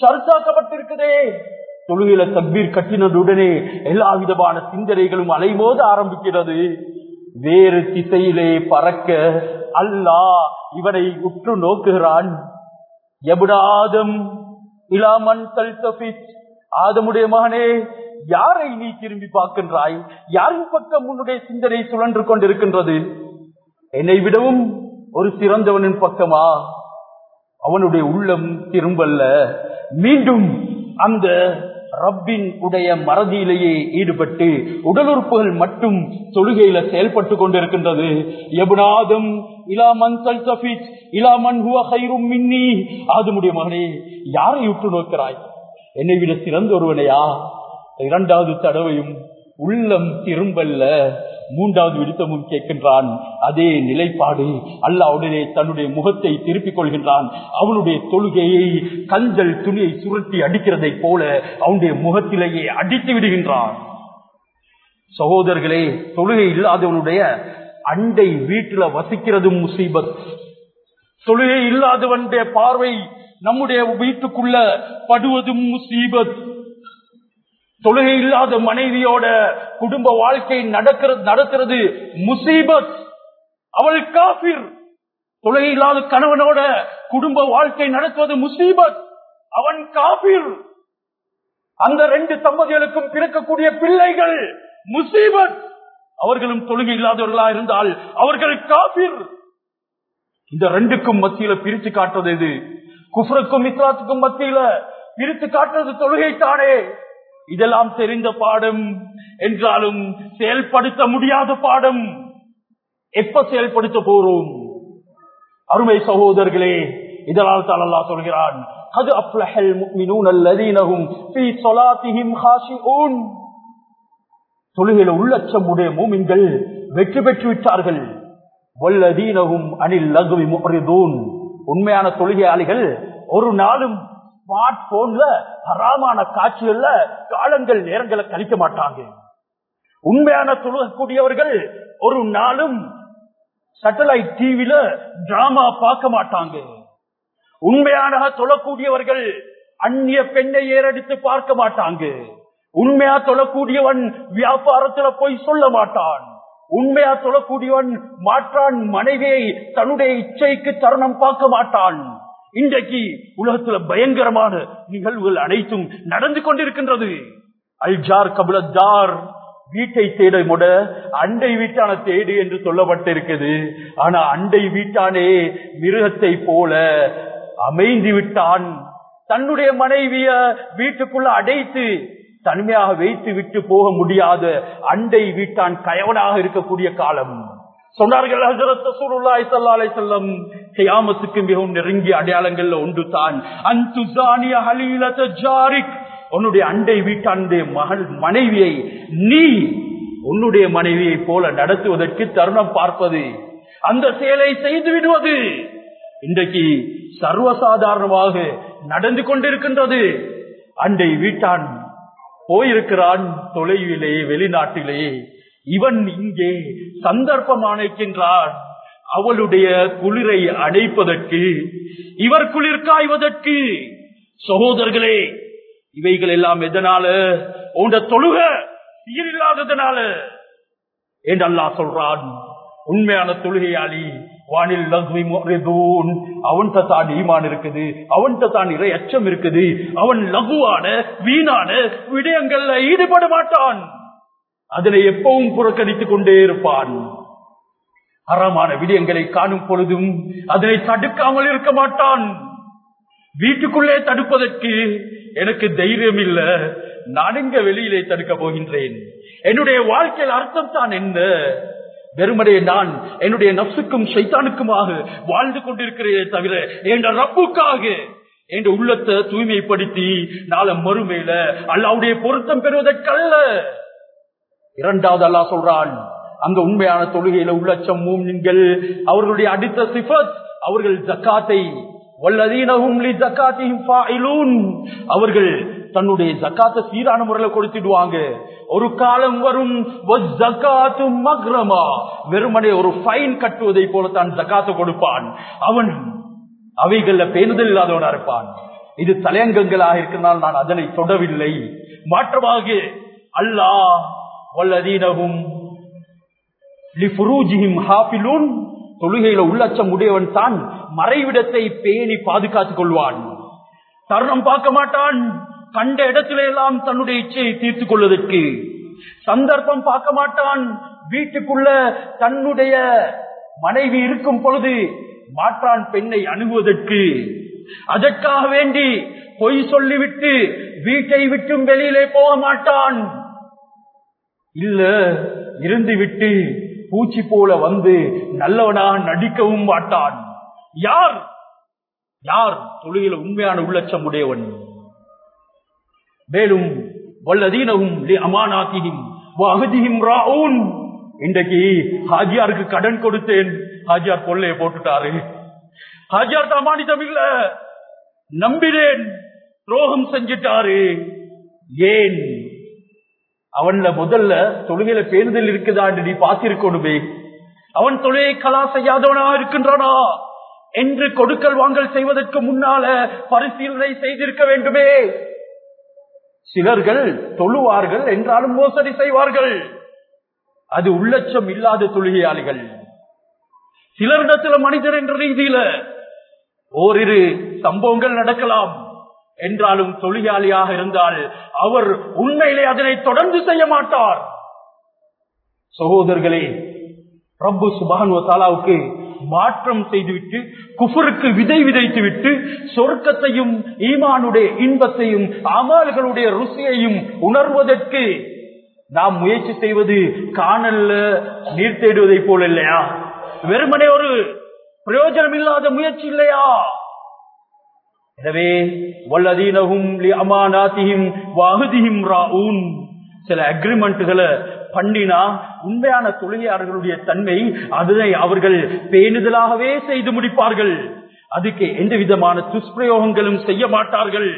ஷர்த்தாக்கப்பட்டிருக்குதே. தொழுகையில தக்பீர் கட்டினதுடனே எல்லா விதமான சிந்தனைகளும் அலைமோத ஆரம்பிக்கிறது. வேறு திசையிலே பறக்க அல்லாஹ் இவனை உற்று நோக்குகிறான். எபுடாதம் இலாமன் ஆதமுடைய மகனே யாரை நீ திரும்பி பார்க்கின்றாய்? யாரின் பக்கம் உன்னுடைய சிந்தனை சுழன்று கொண்டிருக்கின்றது? என்னை விடவும் ஒரு சிறந்தவனின் பக்கமா? அவனுடைய உள்ளம் திரும்பல்ல. மீண்டும் அந்த ரப்பின் உடைய மறதியிலேயே ஈடுபட்டு உடல் உறுப்புகள் மட்டும் தொழுகையில செயல்பட்டு கொண்டிருக்கின்றது. எபுனாதம் இலாமன் சல்சபித் இலாமன் ஹுவ ஹைரும் மின்னி. ஆதமுடைய மகனே யாரை உற்று நோக்கிறாய்? என்னை விட சிறந்த ஒருவனையா இரண்டாவது தடவையும் உள்ளம் திரும்பல்ல. மூன்றாவது விடுத்தமும் கேட்கின்றான். அதே நிலைப்பாடு அல்லாவுடனே தன்னுடைய முகத்தை திருப்பிக் கொள்கின்றான். அவனுடைய தொழுகையை கஞ்சல் துணியை சுருட்டி அடிக்கிறதை போல அவனுடைய முகத்திலேயே அடித்து விடுகின்றான். சகோதரர்களே தொழுகை இல்லாதவனுடைய அண்டை வீட்டுல வசிக்கிறதும் முசீபத். தொழுகை இல்லாதவனுடைய பார்வை நம்முடைய வீட்டுக்குள்ள படுவதும் முசீபத். தொழுகை இல்லாத மனைவியோட குடும்ப வாழ்க்கை நடக்கிறது நடக்கிறது முசீபத். அவள் காபிர் தொழுகை இல்லாத கணவனோட குடும்ப வாழ்க்கை நடத்துவது முசீபத். அவன் காபிர் அந்த ரெண்டு தம்பதிகளுக்கும் பிறக்கக்கூடிய பிள்ளைகள் முசீபத். அவர்களும் தொழுகை இல்லாதவர்களா இருந்தால் அவர்கள் காபிர் இந்த ரெண்டுக்கும் மத்தியில பிரித்து காட்டுறது எது? குஃப்ருக்கும் இஸ்லாத்துக்கும் மத்தியில பிரித்து காட்டுறது தொழுகை தானே இதெல்லாம் தெரிந்த பாடம் என்றாலும் செயல்படுத்த முடியாத பாடம். எப்ப செயல்படுத்த போறோம்? அருமை சகோதரர்களே இதனால் தலல்லா சொல்கிறான் அது அப்லஹல் முஃமினூன் ஃபீ ஸலாத்திஹிம் காஷிஊன் தொழுகையில உள்ளச்சம் உடைய மூமின்கள் வெற்றி பெற்று விட்டார்கள். வல்லதீனஹும் அனில் லகுவி முஹ்ரிதூன். உண்மையான தொழுகையாளிகள் ஒரு நாளும் ஸ்மார்ட் போன்ல பராமான காட்சிகள்ல காலங்கள் நேரங்களை கழிக்க மாட்டாங்க. உண்மையான தொழுகக்கூடியவர்கள் ஒரு நாளும் சேட்டலைட் டிவில டிராமா பார்க்க மாட்டாங்க. உண்மையான தொழக்கூடியவர்கள் அந்நிய பெண்ணை ஏறெடுத்து பார்க்க மாட்டாங்க. உண்மையா தொழக்கூடியவன் வியாபாரத்துல போய் சொல்ல மாட்டான். உண்மையா தொழக்கூடியவன் மாற்றான் மனைவியை தன்னுடைய இச்சைக்கு தருணம் பார்க்க மாட்டான். இன்றைக்கு உலகத்துல பயங்கரமான நிகழ்வுகள் அனைத்தும் நடந்து கொண்டிருக்கின்றது. அல்ஜார் கபுலத்தார் வீட்டை தேட முட அண்டை வீட்டான தேடு என்று சொல்லப்பட்டிருக்கிறது. ஆனா அண்டை வீட்டானே மிருகத்தை போல அமைந்து விட்டான். தன்னுடைய மனைவிய வீட்டுக்குள்ள அடைத்து தனிமையாக வைத்து விட்டு போக முடியாத அண்டை வீட்டான் கயவனாக இருக்கக்கூடிய காலம். சொன்னார்கள் ஹஜரத் கியாமத்துக்கு மிகவும் நெருங்கிய அடையாளங்கள்ல ஒன்று தான் ஜாரிக். உன்னுடைய அண்டை வீட்டானுடைய மகள் மனைவியை நீ உன்னுடைய மனைவியை போல நடத்துவதற்கு தருணம் பார்ப்பது அந்த செயலை செய்து விடுவது இன்றைக்கு சர்வசாதாரணமாக நடந்து கொண்டிருக்கின்றது. அண்டை வீட்டான் போயிருக்கிறான் தொலைவிலேயே வெளிநாட்டிலே இவன் இங்கே சந்தர்ப்பம் அவளுடைய குளிரை அடைப்பதற்கு இவர் குளிர் காய்வதற்கு. சகோதரர்களே இவைகள் எல்லாம் எதனால? உண்ட தொழுக சீரில்லாததுனால. என்று அல்லாஹ் சொல்றான் உண்மையான தொழுகையாளி வானில் லகுவி முறைதூன் அவன்கிட்ட தான் ஈமான் இருக்குது அவன்கிட்ட தான் இறை அச்சம் இருக்குது. அவன் லகுவான வீணான விடயங்கள்ல ஈடுபட மாட்டான். அதனை எப்பவும் புறக்கணித்துக் கொண்டே இருப்பான். அறமான விடயங்களை காணும் பொழுதும் அதனை தடுக்காமல் இருக்க மாட்டான். வீட்டுக்குள்ளே தடுப்பதற்கு எனக்கு தைரியம் இல்ல நான் எங்க வெளியிலே தடுக்க போகின்றேன்? என்னுடைய வாழ்க்கையில் அர்த்தம் தான் என்ன? வெறுமனே நான் என்னுடைய நப்சுக்கும் சைத்தானுக்குமாக வாழ்ந்து கொண்டிருக்கிறதே தவிர என்ற ரப்புக்காக என்ற உள்ளத்தை தூய்மைப்படுத்தி நாள மறுமையில அல்லாவுடைய பொருத்தம் பெறுவதற்கல்ல. இரண்டாவது அல்லா சொல்றான் அங்க உண்மையான தொழுகையில உள்ளச்சம் மூமின்கள் அவர்களுடைய அடித்த சிபத் அவர்கள் ஜக்காத்தை அவர்கள் தன்னுடைய ஜக்காத்தை சீரான முறையில் கொடுத்துடுவாங்க. ஒரு காலம் வரும் வெறுமனே ஒரு ஃபைன் கட்டுவதை போல தான் ஜக்காத்தை கொடுப்பான். அவன் அவைகள்ல பேணுதல் இல்லாதவனா இருப்பான். இது தலையங்கங்களாக இருக்கிறதால் நான் அதனை தொடவில்லை. மாற்றமாக அல்லாஹ் வல்லதீனகும் தொழுகையில உள்ளச்சம் உடையவன் தான் மறைவிடத்தை பேணி பாதுகாத்துக் கொள்வான். தருணம் பார்க்க மாட்டான். கண்ட இடத்துல எல்லாம் தன்னுடைய இச்சையை தீர்த்துக் கொள்வதற்கு. சந்தர்ப்பம் பார்க்க மாட்டான். வீட்டுக்குள்ள தன்னுடைய மனைவி இருக்கும் பொழுது மாற்றான் பெண்ணை அணுகுவதற்கு. அதற்காக வேண்டி பொய் சொல்லிவிட்டு வீட்டை விட்டும் வெளியிலே போக மாட்டான். இல்ல இருந்து விட்டு பூச்சி போல வந்து நல்லவனாக நடிக்கவும் மாட்டான். யார்? யார்? தொழுகையில் உண்மையான உள்ளச்சம் உடையவன். மேலும் வல்லதீனவும் அமானாத்தியும் அகதியும் ராவுன் இன்றைக்கு ஹாஜியாருக்கு கடன் கொடுத்தேன். ஹாஜியார் கொள்ளைய போட்டுட்டாரு. ஹாஜியார் தமானிதம் இல்ல. நம்பினேன். துரோகம் செஞ்சிட்டாரு. ஏன்? அவன்ல முதல்ல தொழுகையில பேருதல் இருக்குதா நீ பார்த்திருக்கணுமே. அவன் தொழிலை கலா செய்யாதவனா இருக்கின்றானா? என்று கொடுக்கல் வாங்கல் செய்வதற்கு முன்னால பரிசீலனை செய்திருக்க வேண்டுமே. சிலர்கள் தொழுவார்கள் என்றாலும் மோசடி செய்வார்கள். அது உள்ளட்சம் இல்லாத தொழுகையாளிகள். சிலரிடத்துல மனிதர் என்ற ரீதியில ஓரிரு சம்பவங்கள் நடக்கலாம். என்றாலும் தொழிலாளியாக இருந்தால் அவர் உண்மையிலே அதனை தொடர்ந்து செய்ய மாட்டார். சகோதரர்களே ரப்பு சுபான் தாலாவுக்கு மாற்றம் செய்துவிட்டு குஃபருக்கு விதை விதைத்து விட்டு சொர்க்கத்தையும் ஈமானுடைய இன்பத்தையும் அமல்களுடைய ருசியையும் உணர்வதற்கு நாம் முயற்சி செய்வது காணல்ல நீர் தேடுவதை போல இல்லையா? வெறுமனே ஒரு பிரயோஜனம் இல்லாத முயற்சி இல்லையா? எனவே வல்லதீனகும் அமானாத்தியும் வாகுதியும் ராவுன் சில அக்ரிமெண்ட்டுகளை பண்ணினா உண்மையான தொழிலாளர்களுடைய தன்மை அதனை அவர்கள் பேணுதலாகவே செய்து முடிப்பார்கள். அதுக்கு எந்த விதமான துஷ்பிரயோகங்களும் செய்ய மாட்டார்கள்.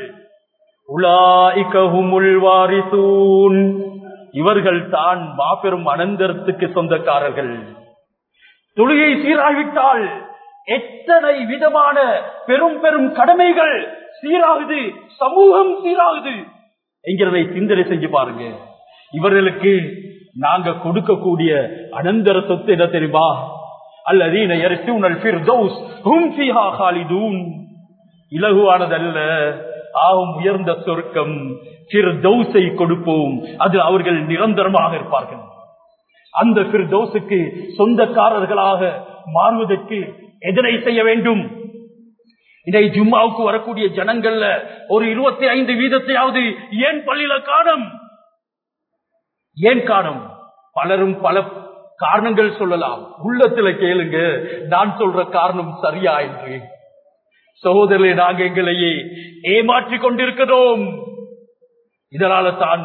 இவர்கள் தான் மாபெரும் அனந்தரத்துக்கு சொந்தக்காரர்கள். தொழுகை சீராகிவிட்டால் எத்தனை விதமான பெரும் பெரும் கடமைகள் சீராகுது சமூகம் சீராகுது. என்கிறதை சிந்தனை செஞ்சு பாருங்க. இவர்களுக்கு நாங்க கொடுக்கக்கூடிய அனந்தர சொத்து என்ன தெரியுமா? அல்லதீன ஹும் இலகுவானதல்ல ஆகும் உயர்ந்த சொர்க்கம் ஃபிர்தௌஸை கொடுப்போம். அது அவர்கள் நிரந்தரமாக இருப்பார்கள். அந்த ஃபிர்தௌஸுக்கு சொந்தக்காரர்களாக மாறுவதற்கு எதனை செய்ய வேண்டும்? இதை ஜும்மாவுக்கு வரக்கூடிய ஜனங்கள்ல ஒரு இருபத்தி ஐந்து வீதத்தையாவது ஏன் பள்ளியில காணும்? ஏன் காணும்? பலரும் பல காரணங்கள் சொல்லலாம். உள்ளத்துல கேளுங்க. நான் சொல்ற காரணம் சரியா என்று. சகோதரரை நாங்க எங்களையே ஏமாற்றிக் கொண்டிருக்கிறோம். இதனால தான்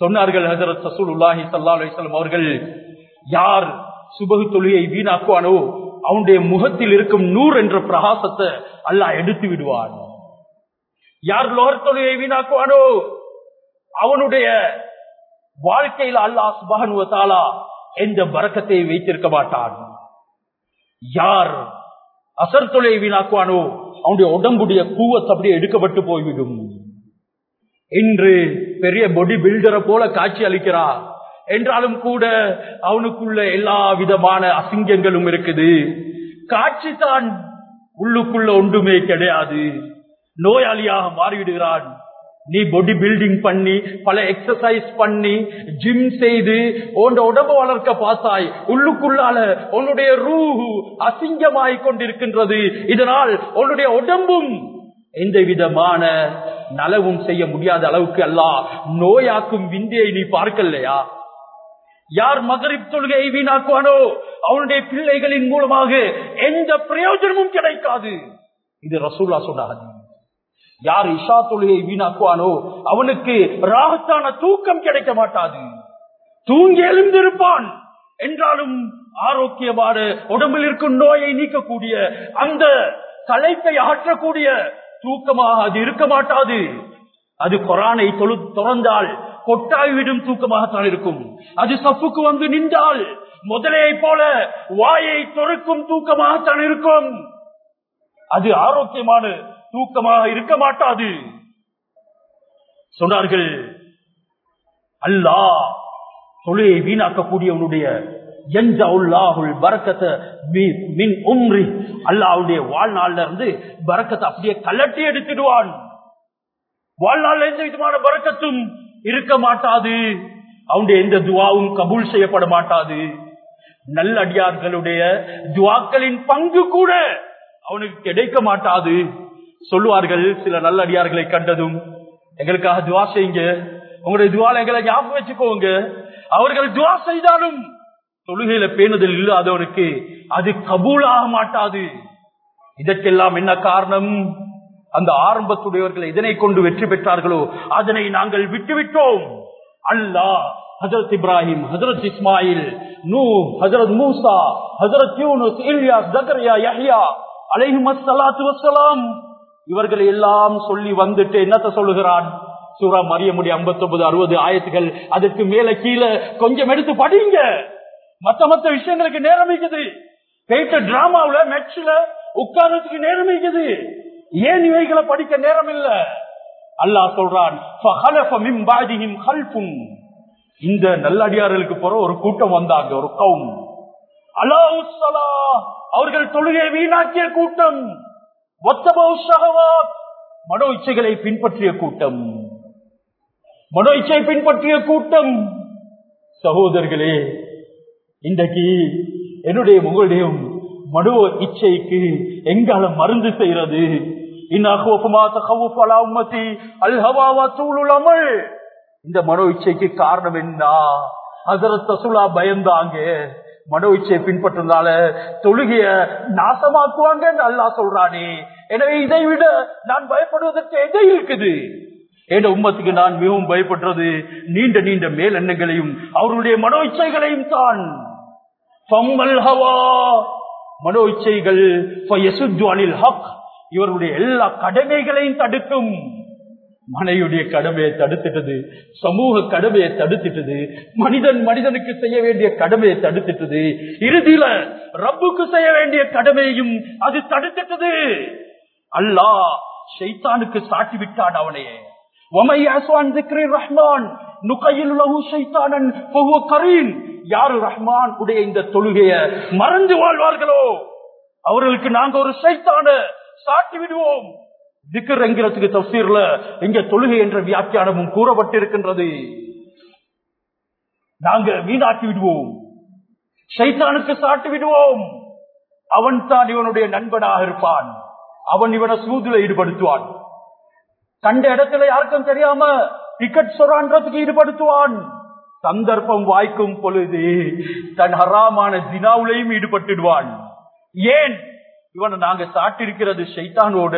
சொன்னார்கள் ஹசரத் சசூலுல்லாஹி சல்லா அலிஸ்லாம் அவர்கள் யார் சுபகு தொழிலை வீணாக்குவானோ அவனுடைய முகத்தில் இருக்கும் நூறு என்ற பிரகாசத்தை அல்லாஹ் எடுத்து விடுவான்? யார் லோகத்தொழிலை வீணாக்குவானோ? அவனுடைய வாழ்க்கையில் அல்லாஹ் சுபகனுவத்தாலா எந்த வரக்கத்தை வைத்திருக்க மாட்டான்? யார் அசர் தொலை வீணாக்குவானோ? அவனுடைய உடம்புடைய கூவத்தை அப்படியே எடுக்கப்பட்டு போய்விடும். இன்று பெரிய பொடி பில்டரை போல காட்சி அளிக்கிறார். என்றாலும் கூட அவனுக்குள்ள எல்லா விதமான அசிங்கங்களும் இருக்குது. காட்சி தான் உள்ளுக்குள்ள ஒன்றுமே கிடையாது. நோயாளியாக மாறிவிடுகிறான். நீ பாடி பில்டிங் பண்ணி பல எக்ஸசைஸ் பண்ணி ஜிம் செய்து உன் உடம்பு வளர்க்க பாசாய் உள்ளுக்குள்ளால உன்னுடைய ரூஹு அசிங்கமாய் கொண்டிருக்கின்றது. இதனால் உன்னுடைய உடம்பும் எந்த விதமான நலவும் செய்ய முடியாத அளவுக்கு அல்ல நோயாக்கும் விந்தியை நீ பார்க்கலையா? யார் மகரிப் தொழுகையை வீணாக்குவானோ அவனுடைய பிள்ளைகளின் மூலமாக எந்த பிரயோஜனமும் கிடைக்காது. இது ரசூல்லா சொன்னாங்க யார் இஷா தொழுகையை வீணாக்குவானோ அவனுக்கு ராகத்தான தூக்கம் கிடைக்க மாட்டாது. தூங்கி எழுந்திருப்பான். என்றாலும் ஆரோக்கியமான உடம்பில் இருக்கும் நோயை நீக்கக்கூடிய அந்த தலைப்பை அகற்றக்கூடிய தூக்கமாக அது இருக்க மாட்டாது. அது கொரானை தொழு கொட்டாய் விடும் தூக்கமாகத்தான் இருக்கும். அது சப்புக்கு வந்து நின்றால் முதலையை போல வாயை தொறுக்கும் தூக்கமாகத்தான் இருக்கும். அது ஆரோக்கியமான தூக்கமாக இருக்க மாட்டாது. சொன்னார்கள் அல்லா தொழிலை வீணாக்கக்கூடியவனுடைய அல்லாவுடைய வாழ்நாள்ல இருந்து பறக்கத்தை அப்படியே கலட்டி எடுத்துடுவான். வாழ்நாள் எந்த விதமான பறக்கத்தும் இருக்க மாட்டாது. அவனுடைய எந்த துவாவும் கபூல் செய்யப்பட மாட்டாது. நல்லடியார்களுடைய துவாக்களின் பங்கு கூட அவனுக்கு கிடைக்க மாட்டாது. சொல்லுவார்கள் சில நல்லடியார்களை கண்டதும் எங்களுக்காக துவா செய்யுங்க. உங்களுடைய துவால எங்களை ஞாபகம் வச்சுக்கோங்க. அவர்கள் துவா செய்தாலும் தொழுகையில பேணுதல் இல்லாதவனுக்கு அது கபூலாக மாட்டாது. இதற்கெல்லாம் என்ன காரணம்? அந்த ஆரம்பத்துடையவர்கள் எதனை கொண்டு வெற்றி பெற்றார்களோ? அதனை நாங்கள் விட்டுவிட்டோம். அல்லாஹ் ஹசரத் இப்ராஹிம் ஹசரத் இஸ்மாயில் நூ ஹசரத் மூசா ஹசரத் யூனுஸ் இல்யாஸ் யஹ்யா அலைஹிம் அஸ்ஸலாத்து வஸ்ஸலாம். இவர்களை எல்லாம் சொல்லி வந்துட்டு என்னத்த சொல்லுகிறான்? சூரா மரியமுடி ஐம்பத்தி ஒன்பது அறுபது ஆயத்துகள். அதற்கு மேல கீழே கொஞ்சம் எடுத்து படிங்க. மத்த மத்த விஷயங்களுக்கு நேரம் இருக்குது. பேட்ட டிராமாவில மேட்ச்ல உட்கார்றதுக்கு நேரம் இருக்குது. ஏன் இவைகளை படிக்க நேரம் இல்ல அல்லாஹ் சொல்றான் இந்த நல்லடியார்களுக்கு போற ஒரு கூட்டம் வந்தாங்க ஒரு கவுன் அலாவுஸ்ஸலா அவர்கள் தொழுகை வீணாக்கிய கூட்டம். மனோ இச்சைகளை பின்பற்றிய கூட்டம். மனோ இச்சை பின்பற்றிய கூட்டம். சகோதரர்களே இன்றைக்கு என்னுடைய உங்களுடைய மனோ இச்சைக்கு எங்கால மருந்து செய்யறது இந்த மனோ இச்சைக்கு காரணம் என்ன? அதரத் தசுலா பயந்தாங்க. மனோ இச்சையை பின்பற்றதால தொழுகைய நாசமாக்குவாங்க அல்லாஹ் சொல்றானே. எனவே இதை விட நான் பயப்படுவதற்கு எதை இருக்குது? என் உம்மத்துக்கு நான் மிகவும் பயப்படுறது நீண்ட நீண்ட மேலெண்ணங்களையும் அவருடைய மனோ இச்சைகளையும் தான். ஃபம்மல் மனோ இச்சைகள் ஹக். இவருடைய எல்லா கடமைகளையும் தடுக்கும். மனையுடைய கடமையை தடுத்துட்டது சமூக கடமையை தடுத்துட்டது மனிதன் மனிதனுக்கு செய்ய வேண்டிய கடமையை தடுத்துட்டது. இறுதியில ரப்புக்கு செய்ய வேண்டிய கடமையையும் அது தடுத்துட்டது. அல்லாஹ் ஷைத்தானுக்கு சாட்டி விட்டான் அவனையே. ரஹ்மான் யாரு ரஹ்மான் உடைய இந்த தொழுகைய மறந்து வாழ்வார்களோ? அவர்களுக்கு நாங்க ஒரு சைத்தான சாட்டி விடுவோம் திக்கர் என்கிறதுக்கு தப்சீர்ல இங்க தொழுகை என்ற வியாக்கியானமும் கூறப்பட்டிருக்கின்றது. நாங்க வீணாக்கி விடுவோம். சைத்தானுக்கு சாட்டி விடுவோம். அவன் தான் இவனுடைய நண்பனாக இருப்பான். அவன் இவனை சூதுல ஈடுபடுத்துவான். கண்ட இடத்துல யாருக்கும் தெரியாம டிக்கெட் சொரான்றதுக்கு ஈடுபடுத்துவான். சந்தர்ப்பம் வாய்க்கும் பொழுது தன் ஹராமான தினாவுலையும் ஈடுபட்டுடுவான். ஏன்? இவனை நாங்க சாட்டிருக்கிறது ஷைத்தானோட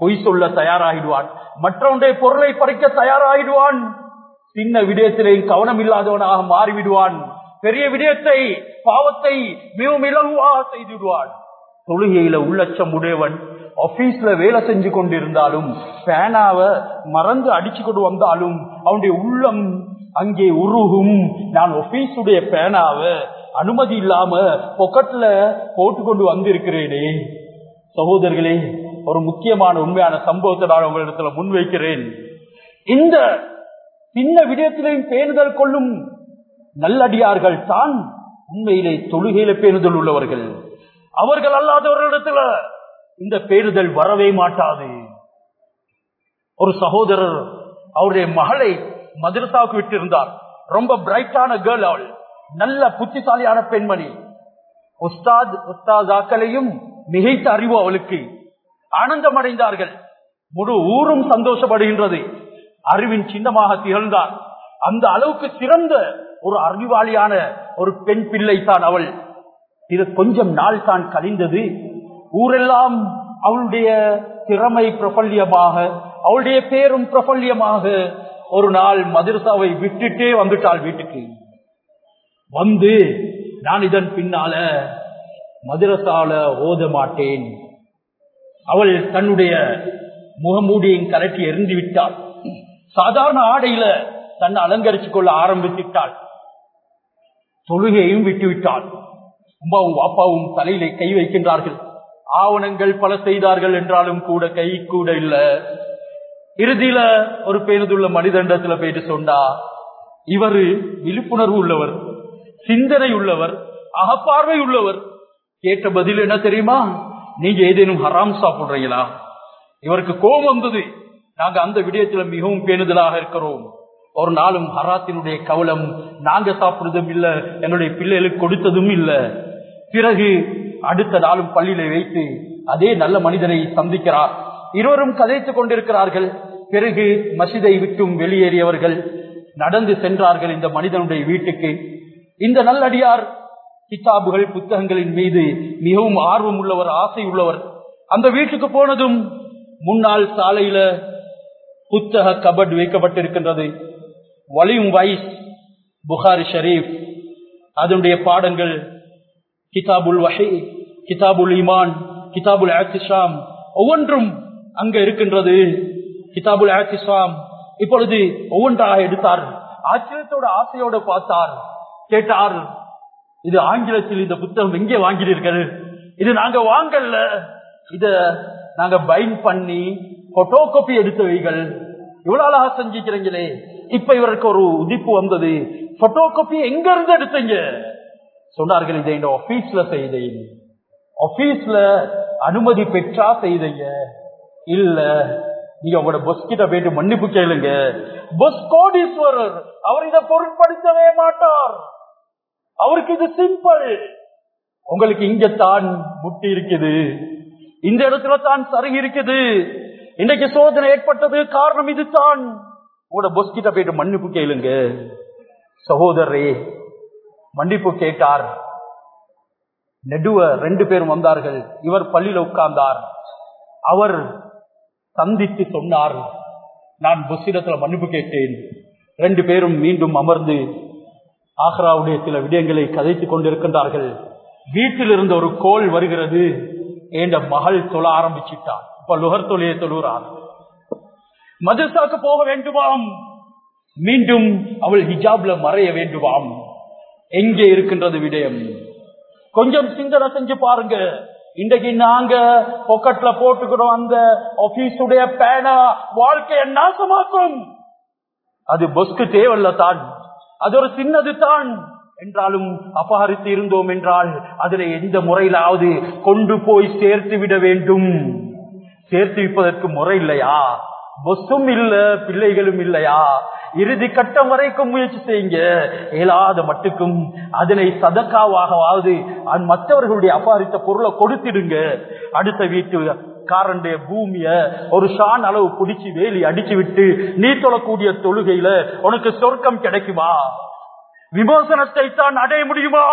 பொய் சொல்ல தயாராகிடுவான். மற்றவனுடைய பொருளை பறிக்க தயாராகிடுவான். சின்ன விடயத்திலேயும் கவனம் இல்லாதவனாக மாறிவிடுவான். பெரிய விடயத்தை பாவத்தை மிகவும் இலகுவாக செய்துவிடுவான். தொழுகையில உள்ளச்சம் உடையவன் ஆபீஸ்ல வேலை செஞ்சு கொண்டிருந்தாலும் பேனாவ மறந்து அடிச்சு கொண்டு வந்தாலும் அவனுடைய உள்ளம் அங்கே உருகும். நான் ஆபீஸுடைய பேனாவை அனுமதி இல்லாம பொக்கெட்ல போட்டு கொண்டு வந்திருக்கிறேனே. சகோதரர்களே ஒரு முக்கியமான உண்மையான சம்பவத்தை நான் உங்களிடத்துல முன்வைக்கிறேன். இந்த சின்ன விடயத்திலையும் பேணுதல் கொள்ளும் நல்லடியார்கள் தான் உண்மையிலே தொழுகையில பேணுதல் உள்ளவர்கள். அவர்கள் அல்லாதவர்களிடத்துல இந்த பேருதல் வரவே மாட்டாது. ஒரு சகோதரர் அவருடைய மகளை மதரசாவுக்கு விட்டிருந்தார். ரொம்ப பிரைட்டான கேர்ள் அவள். நல்ல புத்திசாலியான பெண்மணி. உஸ்தாத் உஸ்தாதாக்களையும் மிகைத்த அறிவு அவளுக்கு. ஆனந்தம் அடைந்தார்கள் முழு ஊரும் சந்தோஷப்படுகின்றது. அறிவின் சின்னமாக திகழ்ந்தார். அந்த அளவுக்கு சிறந்த ஒரு அறிவாளியான ஒரு பெண் பிள்ளை தான் அவள். இது கொஞ்சம் நாள் தான் கழிந்தது. ஊரெல்லாம் அவளுடைய திறமை பிரபல்யமாக அவளுடைய பேரும் பிரபல்யமாக ஒரு நாள் மதுரசாவை விட்டுட்டே வந்துட்டாள் வீட்டுக்கு. வந்து நான் இதன் பின்னால மதுரசால ஓத மாட்டேன். அவள் தன்னுடைய முகமூடியின் கலட்டி எரிந்து விட்டாள். சாதாரண ஆடையில தன்னை அலங்கரிச்சு கொள்ள ஆரம்பித்துட்டாள் தொழுகையும் விட்டுவிட்டாள். அம்மாவும் அப்பாவும் தலையில கை வைக்கின்றார்கள். ஆவணங்கள் பல செய்தார்கள் என்றாலும் கூட கை கூட இல்ல. இறுதியில ஒரு பேருந்துள்ள மனிதண்டத்துல போயிட்டு சொன்னா இவரு விழிப்புணர்வு உள்ளவர். சிந்தனை உள்ளவர் அகப்பார்வை உள்ளவர் கேட்ட பதில் என்ன தெரியுமா? நீங்க ஏதேனும் ஹராம் சாப்பிடுறீங்களா? இவருக்கு கோபம் வந்தது. நாங்க அந்த விடயத்துல மிகவும் பேணுதலாக இருக்கிறோம். ஒரு நாளும் ஹராத்தினுடைய கவலம் நாங்க சாப்பிடுறதும் இல்ல என்னுடைய பிள்ளைகளுக்கு கொடுத்ததும் இல்ல. பிறகு அடுத்த நாளும் பள்ளியில வைத்து அதே நல்ல மனிதனை சந்திக்கிறார். இருவரும் கதைத்துக் கொண்டிருக்கிறார்கள். பிறகு மசிதை விட்டும் வெளியேறியவர்கள் நடந்து சென்றார்கள் இந்த மனிதனுடைய வீட்டுக்கு. இந்த நல்லடியார் கிதாபுகள் புத்தகங்களின் மீது மிகவும் ஆர்வம் உள்ளவர் ஆசை உள்ளவர் அந்த வீட்டுக்கு போனதும் முன்னாள் சாலையில புத்தக கபட் வைக்கப்பட்டிருக்கின்றது. வலியும் வைஸ் புகாரி ஷரீப் அதனுடைய பாடங்கள் கிதாபுல் வஹி கிதாபுல் ஈமான் கிதாபுல் ஆக்சிஷாம் ஒவ்வொன்றும் அங்க இருக்கின்றது. கிதாபுல் ஆக்சிஷாம் இப்பொழுது ஒவ்வொன்றாக எடுத்தார். ஆச்சரியத்தோட ஆசையோட பார்த்தார். கேட்டார் இது ஆங்கிலத்தில் இந்த புத்தகம் எங்கே வாங்கினீர்கள்? இது நாங்க வாங்கல. இத நாங்க பைன் பண்ணி போட்டோ காப்பி எடுத்தவைகள். இவ்வளவு அழகா செஞ்சுக்கிறீங்களே. இப்ப இவருக்கு ஒரு உதிப்பு வந்தது. போட்டோ காப்பி எங்க இருந்து எடுத்தீங்க? சொன்னார்கள் இதை இந்த ஆபீஸ்ல செய்தேன். ஆபீஸ்ல அனுமதி பெற்றா செய்தீங்க. இல்ல நீங்க உங்களோட பொஸ் கிட்ட போயிட்டு மன்னிப்பு கேளுங்க. பொஸ் கோடீஸ்வரர் அவர் இதை பொருட்படுத்தவே மாட்டார். அவருக்கு இது சிம்பிள். உங்களுக்கு இங்க தான் முட்டி இருக்குது. இந்த இடத்துல தான் சருகி இருக்குது. இன்னைக்கு சோதனை ஏற்பட்டது காரணம் இது தான் உங்களோட பொஸ் கிட்ட போயிட்டு மன்னிப்பு கேளுங்க. சகோதரரே மன்னிப்பு கேட்டார். நெடுவ ரெண்டு பேரும் வந்தார்கள். இவர் பள்ளியில உட்கார்ந்தார். அவர் சந்தித்து சொன்னார் நான் புஸ்திடத்துல மன்னிப்பு கேட்டேன். ரெண்டு பேரும் மீண்டும் அமர்ந்து ஆக்ராவுடைய சில விடயங்களை கதைத்துக் கொண்டிருக்கின்றார்கள். வீட்டில் இருந்த ஒரு கோல் வருகிறது. என்ற மகள் தொழ ஆரம்பிச்சிட்டான் இப்ப லுகர் தொழிலை தொழுகிறார் மதரசாக்கு போக வேண்டுமாம். மீண்டும் அவள் ஹிஜாப்ல மறைய வேண்டுமாம். எங்கே இருக்கின்றது விடயம்? கொஞ்சம் சிந்தனை செஞ்சு பாருங்க. இன்றைக்கு நாங்க பொக்கெட்ல போட்டுக்கிறோம் அந்த ஆபீஸுடைய பேனா வாழ்க்கையை நாசமாக்கும். அது பொஸ்க்கு தேவையில்ல தான். அது ஒரு சின்னது தான் என்றாலும் அபகரித்து இருந்தோம் என்றால் அதில் எந்த முறையிலாவது கொண்டு போய் சேர்த்து விட வேண்டும். சேர்த்து வைப்பதற்கு முறை இல்லையா? பொஸ்ஸும் இல்ல பிள்ளைகளும் இல்லையா? இறுதி கட்டம் வரைக்கும் முயற்சி செய்யுங்க. இயலாத மட்டுக்கும் அதனை சதக்காவாகவாவது மற்றவர்களுடைய அபாரித்த பொருளை கொடுத்திடுங்க. அடுத்த வீட்டு காரனுடைய பூமிய ஒரு ஷான் அளவு பிடிச்சி வேலி அடிச்சு விட்டு நீ தொழக்கூடிய தொழுகையில உனக்கு சொர்க்கம் கிடைக்குமா? விமோசனத்தை தான் அடைய முடியுமா?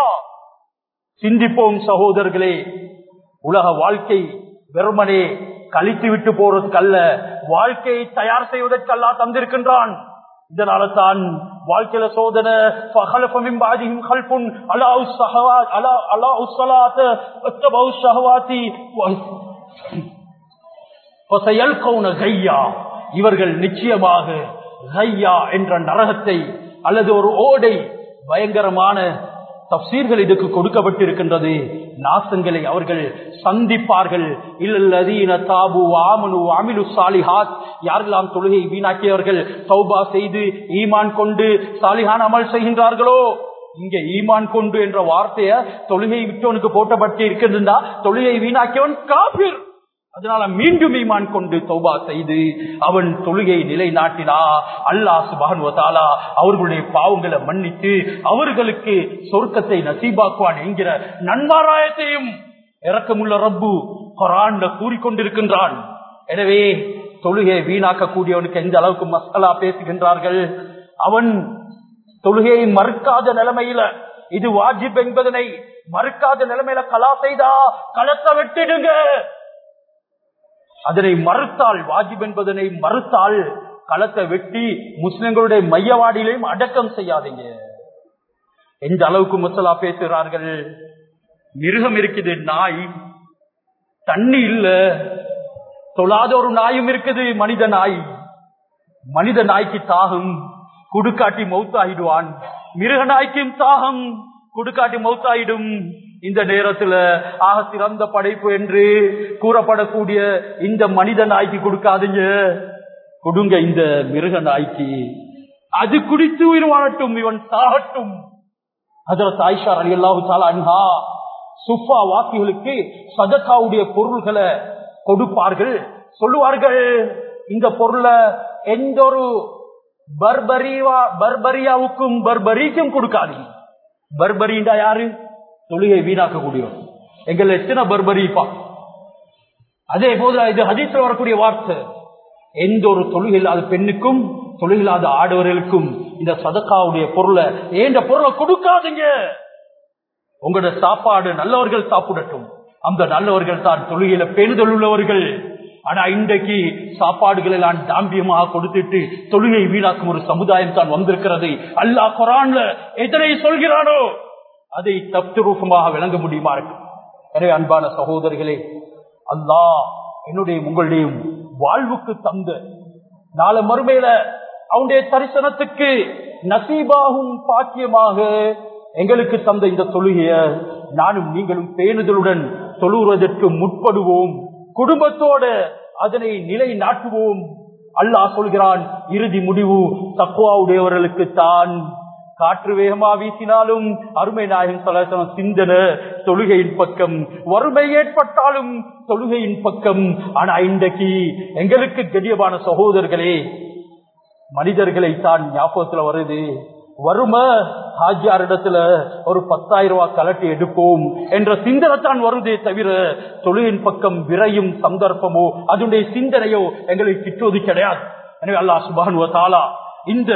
சிந்திப்போம் சகோதரர்களே. உலக வாழ்க்கை வெறுமனே கழித்து விட்டு போறதுக்கல்ல. வாழ்க்கையை தயார் செய்வதற்கல்லா தந்திருக்கின்றான். இதனால தான் வாழ்க்கையில சோதனை இவர்கள் நிச்சயமாக என்ற நரகத்தை அல்லது ஒரு ஓடை பயங்கரமான தப்சீர்கள் இதுக்கு கொடுக்கப்பட்டிருக்கின்றது. நாசங்களை அவர்கள் சந்திப்பார்கள். இல்லல்லதீன தாபு ஆமனு அமிலு சாலிஹாத். யாரெல்லாம் தொழுகை வீணாக்கியவர்கள் சௌபா செய்து ஈமான் கொண்டு சாலிஹான் அமல் செய்கின்றார்களோ? இங்க ஈமான் கொண்டு என்ற வார்த்தைய தொழுகை விட்டவனுக்கு போட்டப்பட்டு இருக்கின்றா தொழுகை வீணாக்கியவன் காபிர். அதனால மீண்டும் ஈமான் கொண்டு தௌபா செய்து அவன் தொழுகை நிலைநாட்டினா அல்லாஹ் சுபானுவதாலா அவர்களுடைய பாவங்களை மன்னித்து அவர்களுக்கு சொர்க்கத்தை நசீபாக்குவான் என்கிற நன்மாராயத்தையும் இறக்கமுள்ள ரப்பு கொரான்ல கூறிக்கொண்டிருக்கின்றான். எனவே தொழுகையை வீணாக்கக்கூடியவனுக்கு எந்த அளவுக்கு மசாலா பேசுகின்றார்கள்? அவன் தொழுகையை மறுக்காத நிலைமையில இது வாஜிப் என்பதனை மறுக்காத நிலைமையில கலா செய்தா களத்தை வெட்டிடுங்க. அதனை மறுத்தால் வாஜிப் என்பதனை மறுத்தால் களத்தை வெட்டி முஸ்லிம்களுடைய மையவாடியிலையும் அடக்கம் செய்யாதீங்க. எந்த அளவுக்கு முசலா பேசுகிறார்கள்? மிருகம் இருக்குது நாய். தண்ணி இல்ல. தொழாத ஒரு நாயும் இருக்குது மனித நாய். மனித நாய்க்கு தாகம் குடுக்காட்டி மௌத்தாயிடுவான். மிருக நாய்க்கும் தாகம் குடுக்காட்டி மௌத்தாயிடும். இந்த நேரத்துல ஆக சிறந்த படைப்பு என்று கூறப்படக்கூடிய இந்த மனித நாய்க்கு கொடுக்காதீங்க. கொடுங்க இந்த மிருக நாய்க்கு அது குடித்து உயிர் வாழட்டும் இவன் சாகட்டும். அதுல தாய்ஷா அலி அல்லாஹு அன்ஹா சுஃபா வாக்கிகளுக்கு சதக்காவுடைய பொருள்களை கொடுப்பார்கள். சொல்லுவார்கள் இந்த பொருளை எந்த ஒரு பர்பரிவா பர்பரியாவுக்கும் பர்பரிக்கும் கொடுக்காதீங்க. பர்பரிண்டா யாரு? தொழுகை வீணாக்கக்கூடியவர். எங்களை எத்தனை பர்பரிப்பா. அதே போது இது ஹதீஸ்ல வரக்கூடிய வார்த்தை. எந்த ஒரு தொழுகில்லாத பெண்ணுக்கும் தொழில் இல்லாத ஆடவர்களுக்கும் இந்த சதக்காவுடைய பொருளை ஏண்ட பொருளை கொடுக்காதீங்க. உங்களோட சாப்பாடு நல்லவர்கள் சாப்பிடட்டும். அந்த நல்லவர்கள் தான் தொழுகையில பெருதல் உள்ளவர்கள். ஆனா இன்றைக்கு சாப்பாடுகள் எல்லாம் தாம்பியமாக கொடுத்துட்டு தொழுகை வீணாக்கும் ஒரு சமுதாயம் தான் வந்திருக்கிறது. அல்லாஹ் குரான்ல எதனை சொல்கிறானோ அதை தப்து ரூபமாக விளங்க முடியுமா இருக்கும் எனவே அன்பான சகோதரிகளே அல்லா என்னுடைய உங்களுடைய வாழ்வுக்கு தந்த நாளை மறுமையில அவனுடைய தரிசனத்துக்கு நசீபாகும் பாக்கியமாக எங்களுக்கு தந்த இந்த தொழுகைய நானும் நீங்களும் பேணுதலுடன் தொழுகிறதற்கு முற்படுவோம். குடும்பத்தோட அதனை நிலை நாட்டுவோம் அல்லாஹ் சொல்கிறான் இறுதி முடிவு தக்குவாவுடையவர்களுக்கு தான் காற்று வேகமா வீசினாலும் அருமை நாயகம் சலாசனம் சிந்தன தொழுகையின் பக்கம் வறுமை ஏற்பட்டாலும் தொழுகையின் பக்கம். ஆனா இன்றைக்கு எங்களுக்கு கெடியமான சகோதரர்களே மனிதர்களை தான் ஞாபகத்துல வருது. வறுமை ஹாஜியாரிடத்துல ஒரு பத்தாயிரம் ரூபாய் கலட்டி எடுப்போம் என்ற சிந்தனை தான் வருதே தவிர தொழிலின் பக்கம் விரையும் சந்தர்ப்பமோ அதனுடைய சிந்தனையோ எங்களை கிட்டுவது கிடையாது. எனவே அல்லாஹ் சுபானுவ தாலா இந்த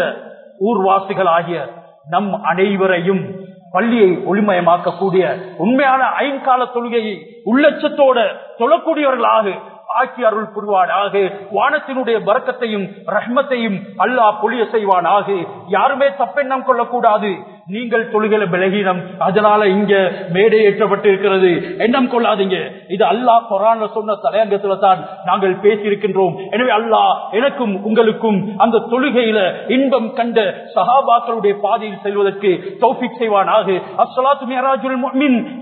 ஊர்வாசிகள் ஆகிய நம் அனைவரையும் பள்ளியை ஒளிமயமாக்கக்கூடிய உண்மையான ஐங்கால தொழுகையை உள்ளச்சத்தோட தொழக்கூடியவர்களாக ஆக்கி அருள் புரிவானாக வானத்தினுடைய பறக்கத்தையும் ரஹ்மத்தையும் அல்லாஹ் பொழிய செய்வானாக. யாருமே தப்பெண்ணம் கொள்ளக்கூடாது. நீங்கள் தொழுகிற பலகீனம். அதனால இங்க மேடை ஏற்றப்பட்டிருக்கிறது. எண்ணம் கொள்ளாதீங்க. இது அல்லாஹ் குரான்ல சொன்ன தலையங்கத்துல தான் நாங்கள் பேசியிருக்கின்றோம். எனவே அல்லாஹ் எனக்கும் உங்களுக்கும் அந்த தொழுகையில இன்பம் கண்ட சஹாபாக்களுடைய பாதையில் செல்வதற்கு தௌபிக் செய்வானாக. அஸ்ஸலாத்து மேராஜுல்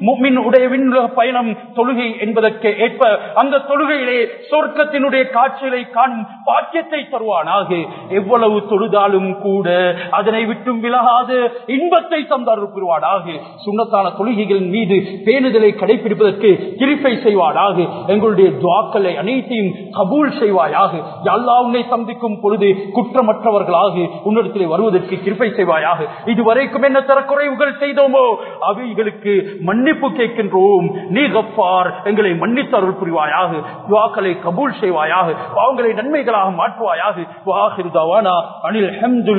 முஃமின் உடைய விண்ணுலக பயணம் தொழுகை என்பதற்கு ஏற்ப அந்த தொழுகையிலே சொர்க்கத்தினுடைய காட்சிகளை காணும் பாக்கியத்தை தருவானாக. எவ்வளவு தொழுதாலும் கூட அதனை விட்டும் விலகாது. இன்பத்தை தந்தருவானாக சுண்ணத்தான தொழுகைகளின் மீது பேணுதலை கடைபிடிப்பதற்கு கிரிப்பை செய்வாடாக எங்களுடைய துவாக்களை அனைத்தையும் கபூல் செய்வாயாக. எல்லா உன்னை சந்திக்கும் பொழுது குற்றமற்றவர்களாக உன்னிடத்திலே வருவதற்கு கிருப்பை செய்வாயாக. இதுவரைக்கும் என்ன தரக்குறைவுகள் செய்தோமோ அவைகளுக்கு மன்னிப்பு கேட்கின்றோம். நீ கப்பார் எங்களை மன்னித்து அருள் புரிவாயாக. துவாக்களை கபூல் செய்வாயாக. அவங்களை நன்மைகளாக மாற்றுவாயாக. வாஹிர் தவானா அனில் ஹம்துல்